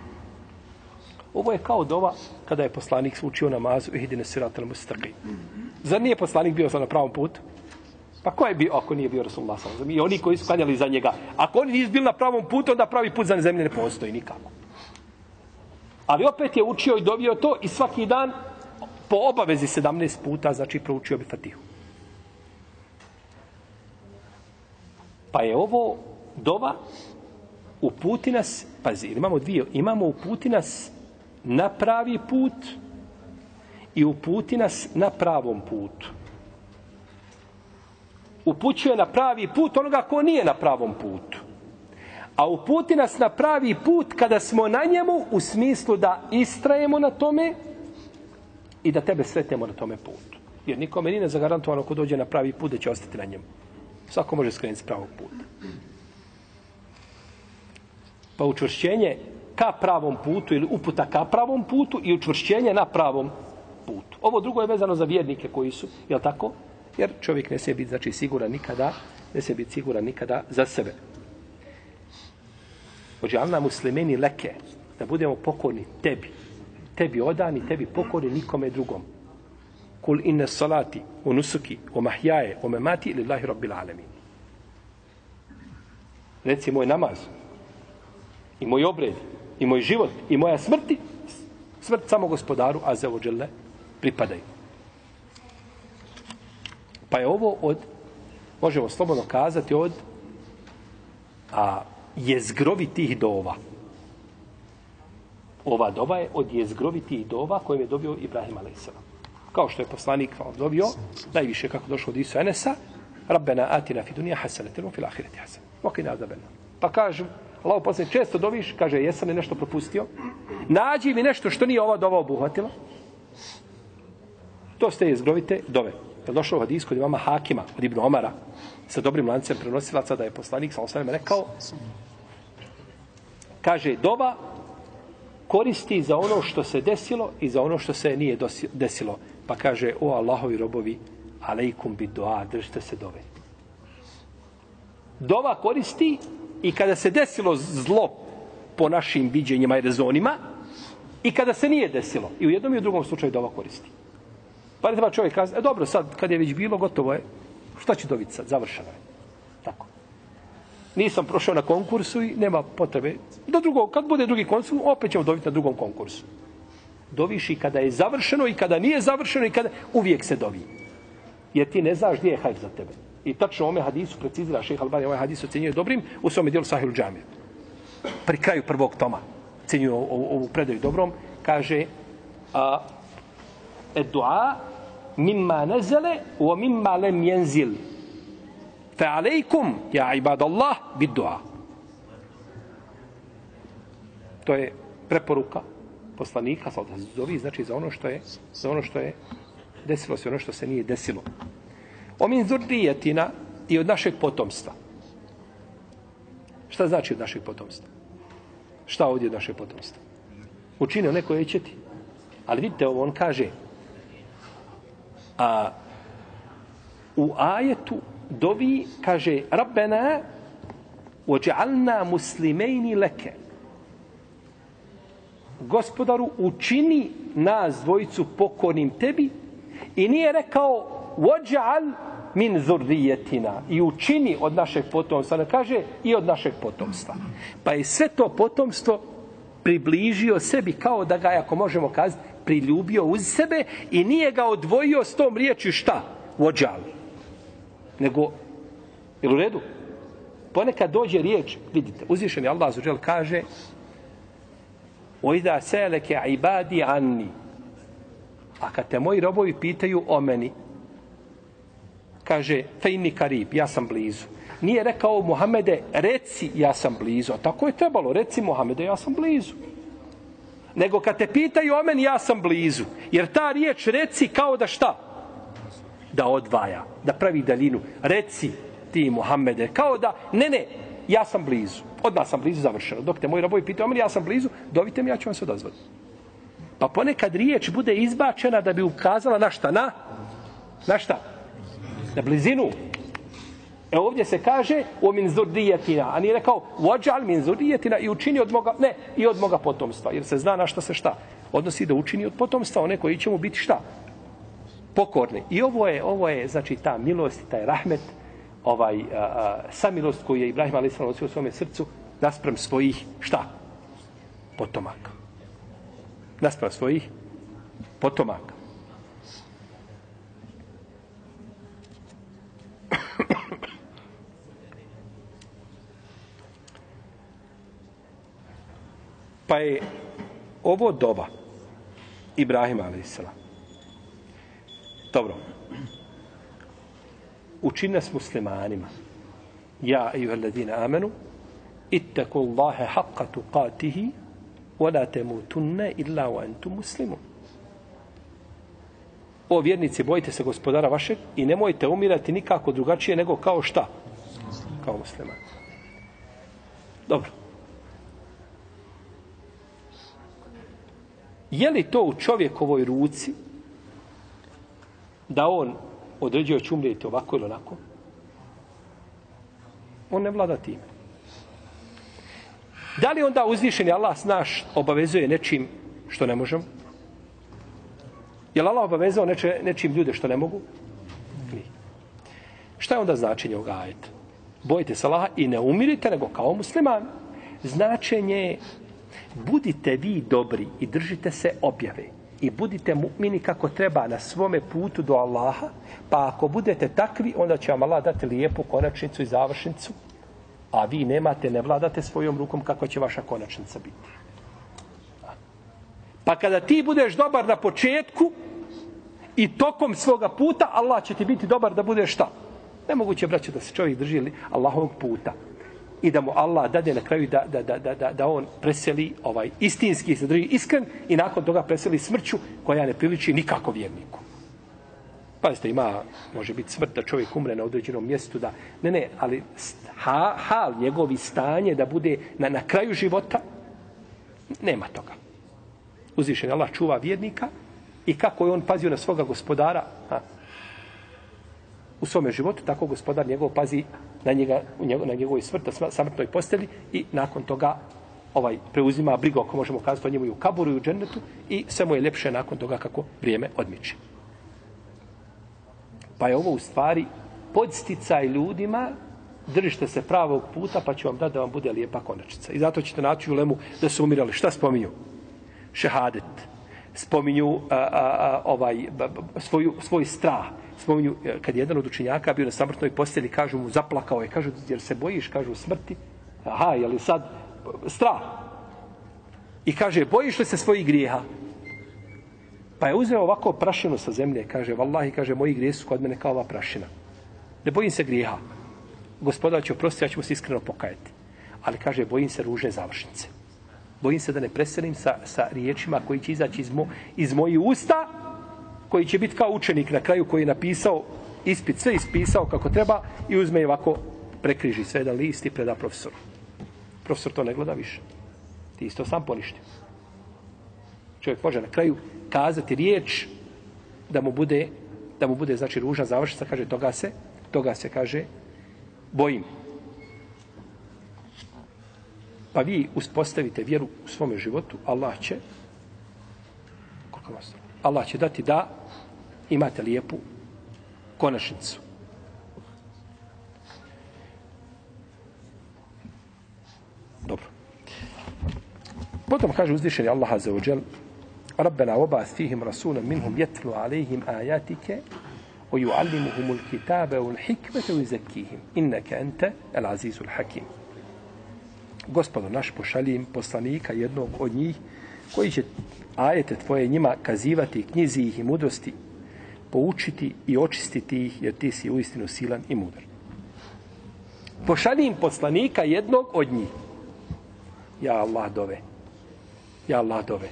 ovo je kao dova kada je poslanik učio namazu i hidine siratel mustrqi. Zar nije poslanik bio sad na pravom putu? Pa ko je bio, ako nije bio Rasulullah sallam? I oni koji su klanjali za njega. Ako oni nisu bili na pravom putu, onda pravi put za zemlje ne postoji nikako. Ali opet je učio i dobio to i svaki dan po obavezi 17 puta, znači proučio bi Fatihu. Pa je ovo dova uputi nas, pazi, imamo dvije, imamo uputi nas na pravi put i uputi nas na pravom putu. Upućuje na pravi put onoga ko nije na pravom putu. A uputi nas na pravi put kada smo na njemu u smislu da istrajemo na tome i da tebe sretnemo na tome putu. Jer nikome nije zagarantovano ko dođe na pravi put da će ostati na njemu. Svako može skrenuti s pravog puta. Pa učvršćenje ka pravom putu ili uputa ka pravom putu i učvršćenje na pravom putu. Ovo drugo je vezano za vjernike koji su, je li tako? Jer čovjek ne se biti znači, siguran nikada, ne se biti siguran nikada za sebe. Ođalna muslimeni leke, da budemo pokorni tebi, tebi odani, tebi pokorni nikome drugom. Kul inne salati, u nusuki, u mahjaje, u memati, ili lahi rabbil alemin. Reci moj namaz, i moj obred, i moj život, i moja smrti, smrt samo gospodaru, a za ođele, pripadaju. Pa je ovo od, možemo slobodno kazati, od a, jezgrovitih dova. Ova dova je od jezgrovitih dova koje je dobio Ibrahim a.s. Kao što je poslanik dobio, najviše kako došlo od Isu Enesa, Rabbena atina fi dunija hasanetinu fil ahireti hasan. Mokina azabena. Pa kažu, Allah poslanik, često doviš, kaže, jesam li nešto propustio? Nađi mi nešto što nije ova dova obuhvatila. To ste jezgrovite dove. Je došlo u hadijsku od imama Hakima, od Ibn Omara, sa dobrim lancem prenosilaca da je poslanik sa osvijem rekao kaže dova koristi za ono što se desilo i za ono što se nije desilo. Pa kaže, o Allahovi robovi, alejkum bi doa, držite se dove. Dova koristi i kada se desilo zlo po našim viđenjima i rezonima i kada se nije desilo. I u jednom i u drugom slučaju dova koristi. Pa ne treba čovjek kazati, e dobro, sad kad je već bilo, gotovo je, šta će dobiti sad, završeno je. Nisam prošao na konkursu i nema potrebe. Do drugog, kad bude drugi konkurs, opet ćemo dobiti na drugom konkursu. Doviš i kada je završeno i kada nije završeno i kada uvijek se dovi. Jer ti ne znaš gdje je hajf za tebe. I tačno ome hadisu precizira šeha Albani, ovaj hadis ocenjuje dobrim u svome dijelu Sahilu Džamiju. Pri kraju prvog toma ocenjuje ovu, ovu predaju dobrom, kaže a, e dua mimma nezele o mimma lem jenzil. Fe alejkum, ja ibad Allah. To je preporuka poslanika, sa zovi, znači za ono što je, za ono što je desilo se, ono što se nije desilo. Omin min zurdijetina i od našeg potomstva. Šta znači od našeg potomstva? Šta ovdje od našeg potomstva? Učinio neko je ćeti. Ali vidite ovo, on kaže a u ajetu dovi kaže Rabbena ođa'alna muslimejni leke gospodaru učini nas dvojicu pokornim tebi i nije rekao ođa'al min zurrijetina i učini od našeg potomstva, ne kaže i od našeg potomstva. Pa je sve to potomstvo približio sebi kao da ga, ako možemo kazati, priljubio uz sebe i nije ga odvojio s tom riječi šta? Ođal. Nego, je u redu? Ponekad dođe riječ, vidite, uzvišeni Allah zuđel kaže Ojda seleke ibadi anni. A kad te moji robovi pitaju o meni, kaže, fejni karib, ja sam blizu. Nije rekao Muhammede, reci ja sam blizu. A tako je trebalo, reci Muhammede, ja sam blizu. Nego kad te pitaju o meni, ja sam blizu. Jer ta riječ reci kao da šta? Da odvaja, da pravi daljinu. Reci ti Muhammede, kao da, ne, ne, ja sam blizu. Odmah sam blizu završeno. Dok te moji raboj pitao, meni, ja sam blizu, dovite mi, ja ću vam se odazvati. Pa ponekad riječ bude izbačena da bi ukazala na šta? Na? Na šta? Na blizinu. E ovdje se kaže o min zurdijetina, a nije rekao vođal min zurdijetina i učini od moga, ne, i od moga potomstva, jer se zna na šta se šta. Odnosi da učini od potomstva one koji će mu biti šta? Pokorni. I ovo je, ovo je, znači, ta milost, taj rahmet, ovaj, a, a, samilost koju je Ibrahim a.s. Islam u svome srcu, nasprem svojih, šta? Potomaka. Nasprem svojih potomaka. Pa je ovo doba Ibrahima a.s. Dobro. Učin nas muslimanima. Ja, ejuha ladina amenu, ittaku Allahe haqqa tuqatihi, wa la temutunne illa wa entum muslimun. O vjernici, bojite se gospodara vašeg i nemojte umirati nikako drugačije nego kao šta? Kao musliman. Dobro. Je li to u čovjekovoj ruci da on određuje će umrijeti ovako ili onako? On ne vlada time. Da li onda uzvišeni Allah naš obavezuje nečim što ne možemo? Je li Allah obavezao neče, nečim ljude što ne mogu? Ni. Šta je onda značenje ovoga ajeta? Bojite se Allaha i ne umirite nego kao musliman. Značenje je budite vi dobri i držite se objave i budite mu'mini kako treba na svome putu do Allaha, pa ako budete takvi, onda će vam Allah dati lijepu konačnicu i završnicu, a vi nemate, ne vladate svojom rukom kako će vaša konačnica biti. Pa kada ti budeš dobar na početku i tokom svoga puta, Allah će ti biti dobar da budeš šta? Nemoguće, braće, da se čovjek drži Allahovog puta i da mu Allah dade na kraju da, da, da, da, da, da on preseli ovaj istinski se drži iskren i nakon toga preseli smrću koja ne priliči nikako vjerniku. Pazite, ima, može biti smrt da čovjek umre na određenom mjestu, da, ne, ne, ali ha, hal, njegovi stanje da bude na, na kraju života, nema toga. Uzvišen Allah čuva vjernika i kako je on pazio na svoga gospodara, a, u svome životu, tako gospodar njegov pazi na, njega, u njegov, na njegovoj smrt, samrtnoj posteli i nakon toga ovaj preuzima brigu, ako možemo kazati o njemu i u kaburu i u džennetu i sve mu je ljepše nakon toga kako vrijeme odmiče. Pa je ovo u stvari podsticaj ljudima držite se pravog puta pa ću vam dati da vam bude lijepa konačica. I zato ćete naći u lemu da su umirali. Šta spominju? Šehadet. spominju a, a, a, ovaj, b, b, svoju, svoj strah. Spominju, eh, kad je jedan od učenjaka bio na samrtnoj posteli, kažu mu, zaplakao je, kažu, jer se bojiš, kažu, smrti. Aha, je li sad strah? I kaže, bojiš li se svojih grijeha? Pa je uzeo ovako prašinu sa zemlje, kaže, vallahi, kaže, moji grije su kod mene kao ova prašina. Ne bojim se grijeha. Gospoda će oprostiti, ja ću se iskreno pokajati. Ali kaže, bojim se ružne završnice. Bojim se da ne preselim sa, sa riječima koji će izaći iz, mo, iz mojih usta, koji će biti kao učenik na kraju koji je napisao ispit, sve ispisao kako treba i uzme i ovako prekriži sve jedan list i preda profesoru. Profesor to ne gleda više. Ti isto sam poništio. Čovjek može na kraju kazati riječ da mu bude da mu bude znači ružna završnica, kaže toga se, toga se kaže bojim. Pa vi uspostavite vjeru u svome životu, Allah će koliko vas, Allah će dati da imate lijepu konačnicu. Dobro. Potom kaže uzvišeni Allah Azza wa Jal ربنا وبعث فيهم رسولا منهم يتلو عليهم آياتك ويعلمهم الكتاب والحكمة ويزكيهم إنك أنت العزيز الحكيم Gospodo naš pošalji im poslanika jednog od njih koji će ajete tvoje njima kazivati knjizi ih i mudrosti poučiti i očistiti ih jer ti si uistinu silan i mudar. Pošalji im poslanika jednog od njih. Ja Allah dove. Ja Allah dove.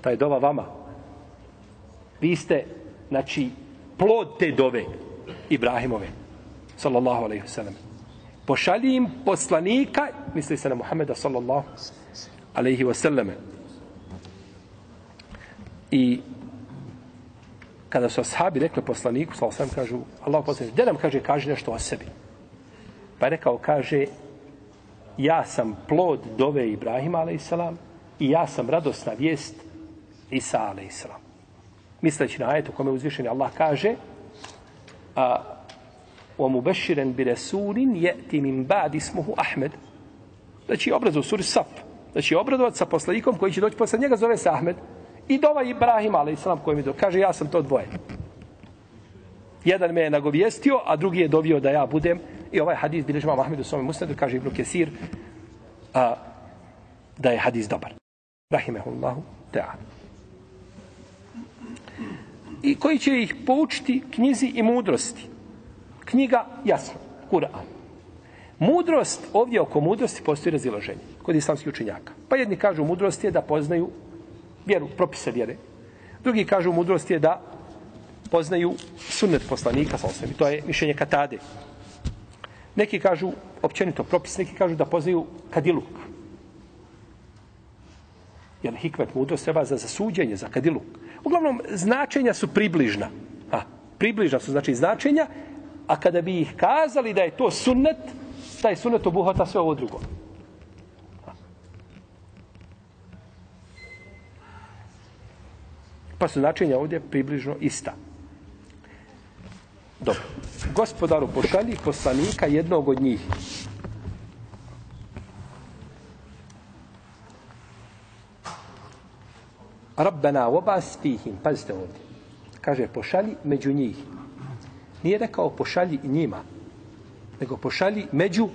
Ta je dova vama. Vi ste, znači, plod te dove Ibrahimove, sallallahu alaihi wasallam. Pošalji im poslanika, misli se na Muhammeda, sallallahu alaihi wasallam. I kada su ashabi rekli poslaniku, sa osam kažu, Allah poslanik, gdje nam kaže, kaže nešto o sebi. Pa je rekao, kaže, ja sam plod dove Ibrahima, alaihi salam, i ja sam radosna vijest Isa a.s. Misleći na ajetu kome uzvišeni Allah kaže a wa mubashiran bi rasulin yati min ba'di ismuhu Ahmed. Znači obrazu suri Saf. Znači obradovat sa poslanikom koji će doći posle njega zove se Ahmed. I dova Ibrahim a.s. koji mi do, kaže ja sam to dvoje. Jedan me je nagovijestio, a drugi je dovio da ja budem. I ovaj hadis bilježi vam Ahmedu svome musnadu, kaže Ibn Kesir, a, da je hadis dobar. Rahimehullahu ta'ala i koji će ih poučiti knjizi i mudrosti. Knjiga, jasno, Kur'an. Mudrost, ovdje oko mudrosti postoji razilaženje kod islamskih učenjaka. Pa jedni kažu mudrost je da poznaju vjeru, propise vjere. Drugi kažu mudrost je da poznaju sunnet poslanika, sa osnovi. To je mišljenje katade. Neki kažu općenito propis, neki kažu da poznaju kadiluk. Jer hikmet mudrost treba za zasuđenje, za kadiluk. Uglavnom, značenja su približna. A, približna su znači značenja, a kada bi ih kazali da je to sunnet, taj sunnet obuhvata sve ovo drugo. Pa su značenja ovdje približno ista. Dobro. Gospodaru pošalji poslanika jednog od njih. Rabbena obas fihim. Pazite ovdje. Kaže, pošalji među njih. Nije rekao pošalji njima, nego pošalji među,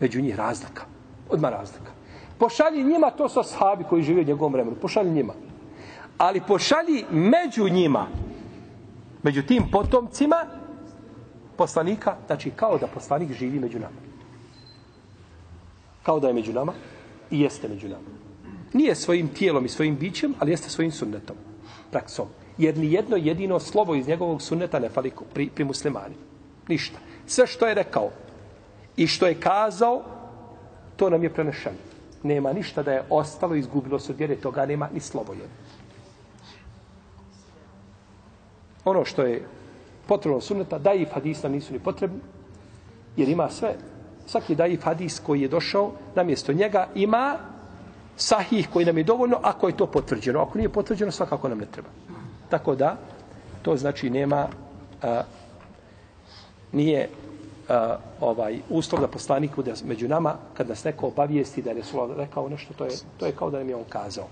među njih razlika. Odmah razlika. Pošalji njima, to su sahabi koji žive u njegovom vremenu. Pošalji njima. Ali pošalji među njima, među tim potomcima, poslanika, znači kao da poslanik živi među nama. Kao da je među nama i jeste među nama. Nije svojim tijelom i svojim bićem, ali jeste svojim sunnetom, praksom. Jer ni jedno jedino slovo iz njegovog sunneta ne fali pri, pri muslimani. Ništa. Sve što je rekao i što je kazao, to nam je prenešeno. Nema ništa da je ostalo, izgubilo se od vjere, toga nema ni slovo jedno. Ono što je potrebno sunneta, da i hadisa nisu ni potrebni, jer ima sve. Svaki daif hadis koji je došao, namjesto njega ima sahih koji nam je dovoljno ako je to potvrđeno. Ako nije potvrđeno, svakako nam ne treba. Tako da, to znači nema, a, nije a, ovaj uslov da poslanik bude među nama, kad nas neko obavijesti da je Resulullah rekao nešto, to je, to je kao da nam je on kazao.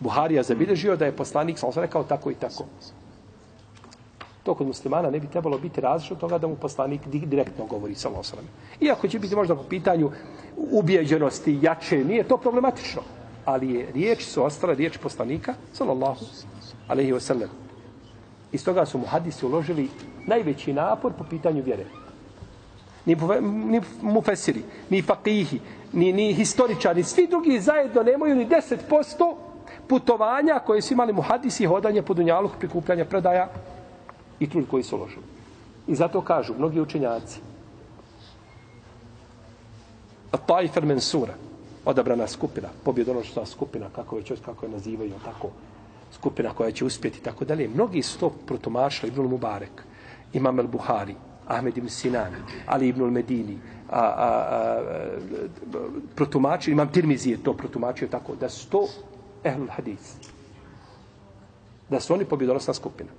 Buharija zabilježio da je poslanik sam rekao tako i tako. To kod muslimana ne bi trebalo biti različno od toga da mu poslanik direktno govori sa osram. Iako će biti možda po pitanju ubijeđenosti, jače, nije to problematično. Ali je riječ su ostala riječ poslanika, sallallahu alaihi wa sallam. Iz toga su mu hadisi uložili najveći napor po pitanju vjere. Ni, ni mufesiri, ni fakihi, ni, ni historičari, svi drugi zajedno nemaju ni 10% putovanja koje su imali muhadisi, hodanje po dunjalu, prikupljanja predaja i trud koji su uložili. I zato kažu mnogi učenjaci, a Taif Mensura, odabrana skupina, pobjedonošna skupina, kako već kako je nazivaju, tako, skupina koja će uspjeti, tako dalje. Mnogi su to protumačili, Ibn Mubarek, Imam el-Buhari, Ahmed ibn Sinan, Ali ibn al-Medini, a, a, a, protumačili, Imam Tirmizi je to protumačio tako, da su to ehlul hadis. Da su oni pobjedonosna skupina.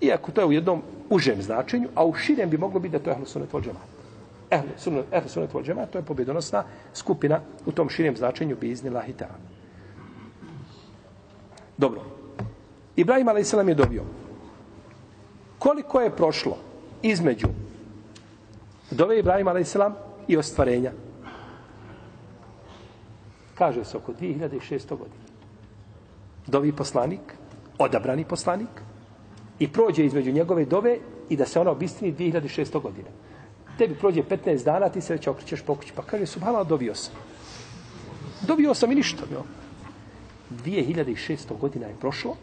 Iako to je u jednom užem značenju, a u širem bi moglo biti da to je ehlul sunet vol džemat. Ehlul sunet, ehlul vol džemat, to je pobjedonosna skupina u tom širem značenju bi iznila lahitara. Dobro. Ibrahim a.s. je dobio. Koliko je prošlo između dove Ibrahim a.s. i ostvarenja? Kaže se oko 2600 godina. Dovi poslanik, odabrani poslanik, i prođe između njegove dove i da se ona obistini 2600 godina. Tebi prođe 15 dana, ti se već okrećeš po kući. Pa kaže, subhala, dobio sam. Dobio sam i ništa. Jo. 2600 godina je prošlo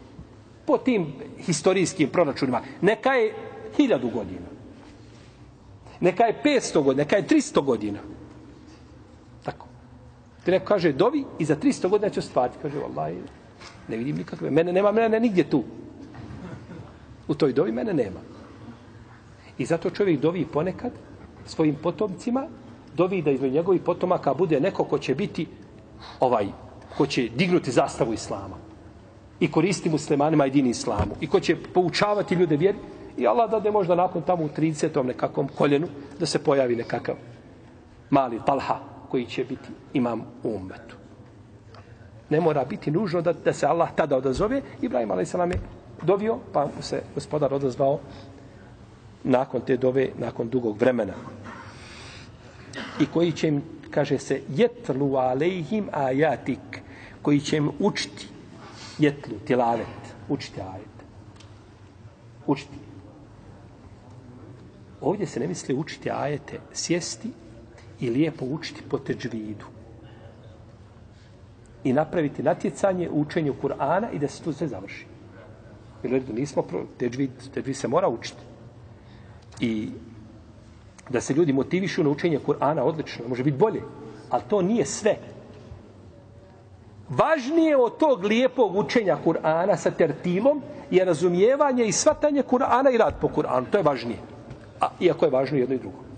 po tim historijskim proračunima. Neka je 1000 godina. Neka je 500 godina, neka je 300 godina. Ti neko kaže, dovi i za 300 godina će ostvariti. Kaže, vallahi, ne vidim nikakve. Mene nema, mene nigdje tu. U toj dovi mene nema. I zato čovjek dovi ponekad svojim potomcima, dovi da između njegovih potomaka bude neko ko će biti ovaj, ko će dignuti zastavu islama i koristi muslimanima i dini islamu i ko će poučavati ljude vjeri i Allah da možda nakon tamo u 30. nekakvom koljenu da se pojavi nekakav mali talha koji će biti imam u ummetu. Ne mora biti nužno da, da se Allah tada odazove. Ibrahim a.s. je dovio, pa mu se gospodar odazvao nakon te dove, nakon dugog vremena. I koji će im, kaže se, jetlu alejhim ajatik, koji će im učiti jetlu, tilavet, učiti ajet. Učiti. Ovdje se ne misli učiti ajete, sjesti i lijepo učiti po teđvidu. I napraviti natjecanje u učenju Kur'ana i da se tu sve završi. Jer nismo, pro... teđvid, teđvid se mora učiti. I da se ljudi motivišu na učenje Kur'ana odlično, može biti bolje. Ali to nije sve. Važnije od tog lijepog učenja Kur'ana sa tertilom je razumijevanje i svatanje Kur'ana i rad po Kur'anu. To je važnije. A, iako je važno jedno i drugo.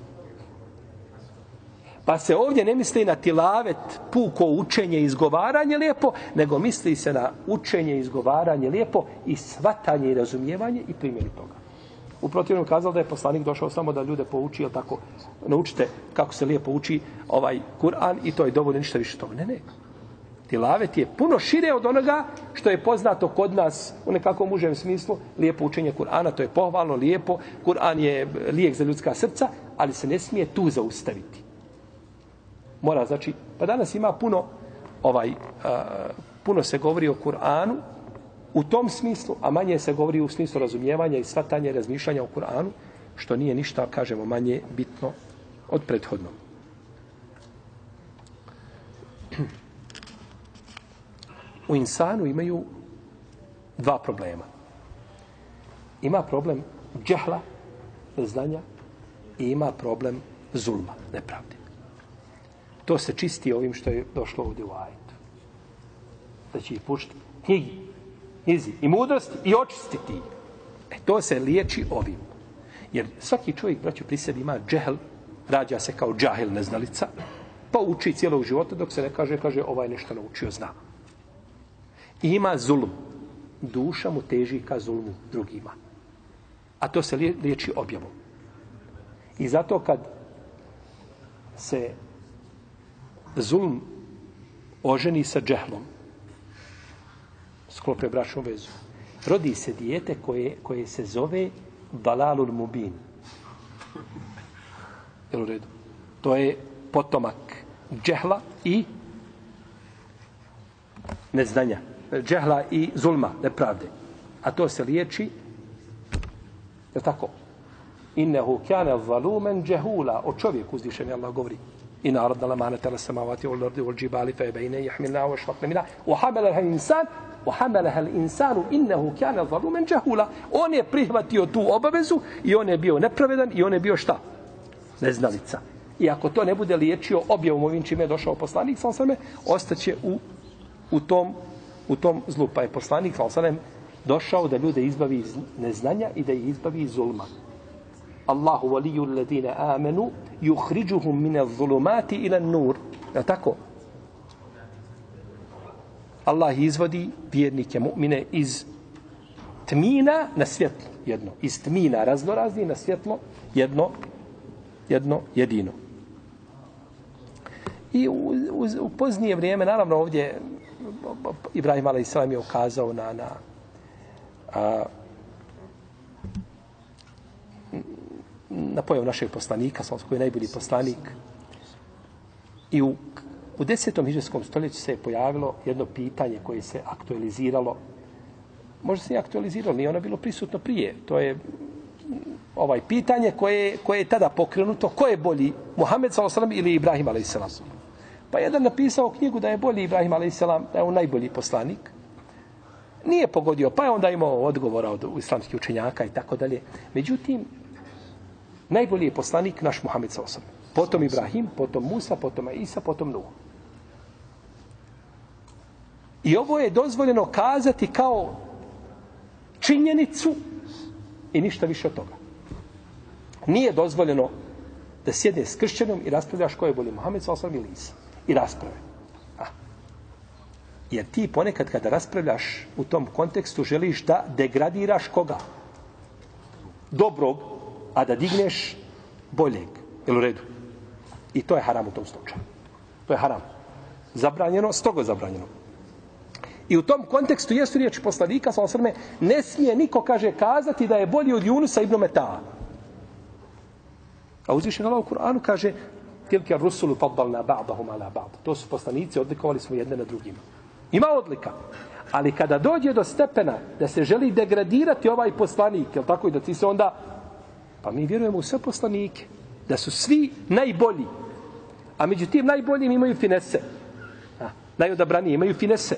Pa se ovdje ne misli na tilavet, puko učenje izgovaranje lijepo, nego misli se na učenje izgovaranje lijepo i svatanje i razumijevanje i primjeri toga. U protivnom kazao da je poslanik došao samo da ljude pouči, jel tako, naučite kako se lijepo uči ovaj Kur'an i to je dovoljno ništa više toga. Ne, ne. Tilavet je puno šire od onoga što je poznato kod nas u nekakvom užem smislu, lijepo učenje Kur'ana, to je pohvalno, lijepo, Kur'an je lijek za ljudska srca, ali se ne smije tu zaustaviti. Mora, znači, pa danas ima puno, ovaj, a, puno se govori o Kur'anu, u tom smislu, a manje se govori u smislu razumijevanja i svatanja i razmišljanja o Kur'anu, što nije ništa, kažemo, manje bitno od prethodnog. U insanu imaju dva problema. Ima problem džehla, neznanja, i ima problem zulma, nepravde. To se čisti ovim što je došlo ovdje u ajetu. Da će ih pušiti knjigi, knjizi i mudrosti i očistiti. E to se liječi ovim. Jer svaki čovjek, braću, pri sebi ima džehl, rađa se kao džahil neznalica, pa uči cijelog života dok se ne kaže, kaže, ovaj nešto naučio, zna. I ima zulm. Duša mu teži ka zulmu drugima. A to se liječi objavom. I zato kad se zulm oženi sa džehlom, sklope bračnu vezu. Rodi se dijete koje, koje se zove Dalalul Mubin. Jel u redu? To je potomak džehla i neznanja. Džehla i zulma, nepravde. A to se liječi, je tako? Innehu kjane valumen džehula. O čovjeku uzvišen je Allah govori I narodna lamana tela samavati ul ardi ul džibali fe bejne jahmilna u švatne mina. U hamela insan وحملها الإنسان إنه كان ظلوما جهولا on je prihvatio tu obavezu i on je bio nepravedan i on je bio šta? Neznalica. I ako to ne bude liječio objavom ovim čime je došao poslanik, sal sveme, ostaće u, u, tom, u tom zlu. Pa je poslanik, sal sveme, došao da ljude izbavi iz neznanja i da ih izbavi iz zulma. Allahu waliju ladine amenu yuhriđuhum mine zulumati ila nur. Je tako? Allah izvodi vjernike mu'mine iz tmina na svjetlo jedno. Iz tmina raznorazni na svjetlo jedno, jedno jedino. I u, u, u poznije vrijeme, naravno ovdje Ibrahim a.s. je ukazao na, na a, na pojav našeg poslanika, koji je najbolji poslanik. I u U desetom hiđarskom stoljeću se je pojavilo jedno pitanje koje se aktualiziralo. Možda se nije aktualiziralo, nije ono bilo prisutno prije. To je mm, ovaj pitanje koje, koje je tada pokrenuto. Ko je bolji, Muhammed s.a.v. ili Ibrahim a.s. Pa jedan napisao knjigu da je bolji Ibrahim a.s. da je on najbolji poslanik. Nije pogodio, pa je onda imao odgovora od islamskih učenjaka i tako dalje. Međutim, najbolji je poslanik naš Muhammed s.a.v. Potom Ibrahim, potom Musa, potom Isa, potom Nuh. I ovo je dozvoljeno kazati kao činjenicu i ništa više od toga. Nije dozvoljeno da sjedne s kršćanom i raspravljaš ko je bolji Mohamed s.a.v. ili Isa. I rasprave. A. Jer ti ponekad kada raspravljaš u tom kontekstu želiš da degradiraš koga? Dobrog, a da digneš boljeg. Jel u redu? I to je haram u tom slučaju. To je haram. Zabranjeno, strogo zabranjeno. I u tom kontekstu jesu riječi poslanika, sa osrme, ne smije niko, kaže, kazati da je bolji od Junusa ibn Meta'a. A uzvišen Allah u Kur'anu kaže, tilke rusulu na ba'dahum ala ba'd. To su poslanici, odlikovali smo jedne na drugima. Ima odlika. Ali kada dođe do stepena da se želi degradirati ovaj poslanik, jel tako i da ti se onda... Pa mi vjerujemo u sve poslanike. Da su svi najbolji. A među tim najboljim imaju finese. A, najodabraniji imaju finese.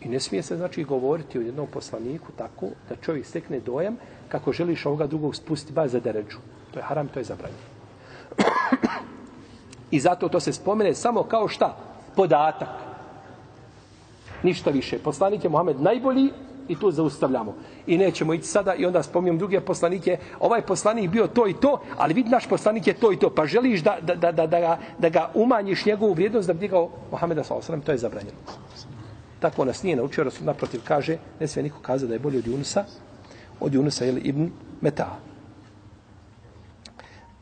I ne smije se znači govoriti o jednom poslaniku tako da čovjek stekne dojam kako želiš ovoga drugog spustiti baš za deređu. To je haram, to je zabranjeno. I zato to se spomene samo kao šta? Podatak. Ništa više. Poslanik je Mohamed najbolji i tu zaustavljamo. I nećemo ići sada i onda spominjem druge poslanike. Ovaj poslanik bio to i to, ali vidi naš poslanik je to i to. Pa želiš da, da, da, da, da, ga, da ga umanjiš njegovu vrijednost da bi digao Mohameda s.a.v. To je zabranjeno. Tako nas nije naučio, Rasul naprotiv kaže, ne sve niko kaza da je bolji od Junusa, od Junusa ili Ibn Meta.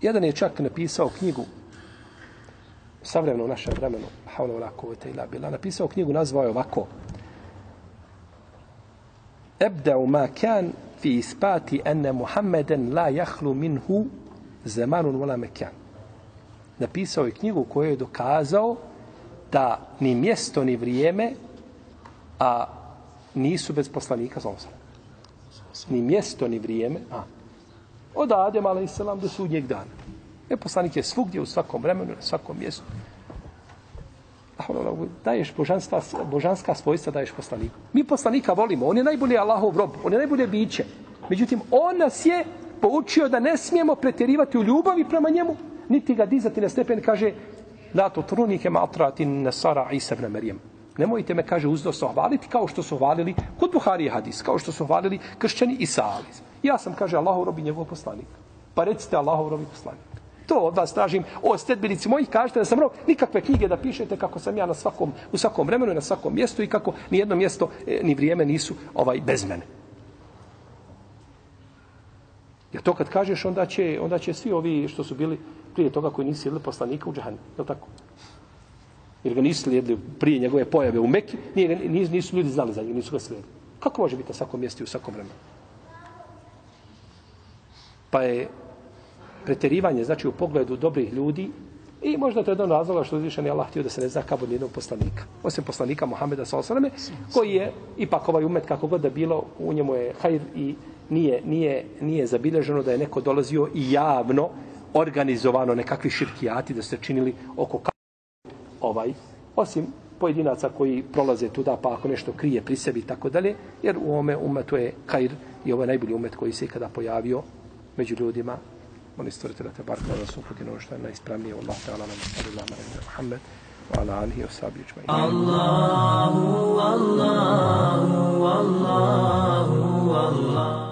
Jedan je čak napisao knjigu savremeno u našem vremenu, Havla i Tejla Bila, napisao knjigu, nazvao je ovako, Ebda'u ma kan fi ispati ene Muhammeden la jahlu minhu zemanun vola mekan. Napisao je knjigu koju je dokazao da ni mjesto ni vrijeme a nisu bez poslanika za osam. Ni mjesto, ni vrijeme. A. Od Adem, ali do sudnjeg dana. E, poslanik je svugdje, u svakom vremenu, na svakom mjestu. Daješ božanstva, božanska svojstva, daješ poslaniku. Mi poslanika volimo, on je najbolji Allahov rob, on je najbolje biće. Međutim, on nas je poučio da ne smijemo pretjerivati u ljubavi prema njemu, niti ga dizati na stepen, kaže, la to trunike ma nasara Isa ibn Marijem. Nemojte me, kaže, uzdosno hvaliti kao što su hvalili kod Buhari hadis, kao što su hvalili kršćani i Ja sam, kaže, Allahov robi njegov poslanik. Pa recite Allahov robi poslanik. To od vas tražim, o stedbenici mojih, kažete da sam rob, nikakve knjige da pišete kako sam ja na svakom, u svakom vremenu i na svakom mjestu i kako ni jedno mjesto e, ni vrijeme nisu ovaj bez mene. Jer to kad kažeš, onda će, onda će svi ovi što su bili prije toga koji nisu jedli poslanika u džahanu. Je tako? jer ga nisu slijedili prije njegove pojave u Mekki, nije, nisu, nisu ljudi znali za njega, nisu ga slijedili. Kako može biti na svakom mjestu i u svakom vremenu? Pa je preterivanje, znači u pogledu dobrih ljudi, i možda to je jedan razlog što uzvišen je Allah htio da se ne zna kabo nijednog poslanika. Osim poslanika Muhameda s.a.v. koji je ipak ovaj umet kako god da bilo, u njemu je hajr i nije, nije, nije zabilježeno da je neko dolazio i javno organizovano nekakvi širkijati da se činili oko ovaj, osim pojedinaca koji prolaze tuda, pa ako nešto krije pri sebi i tako dalje, jer u ome umetu je kajr i ovo je najbolji umet koji se ikada pojavio među ljudima. Oni stvoritela te bar kada su uputili ono što je najispravnije. Allah te ala nama salli lama na Muhammed wa ala alihi wa sabi učmai. Allahu, Allahu, Allahu, Allahu.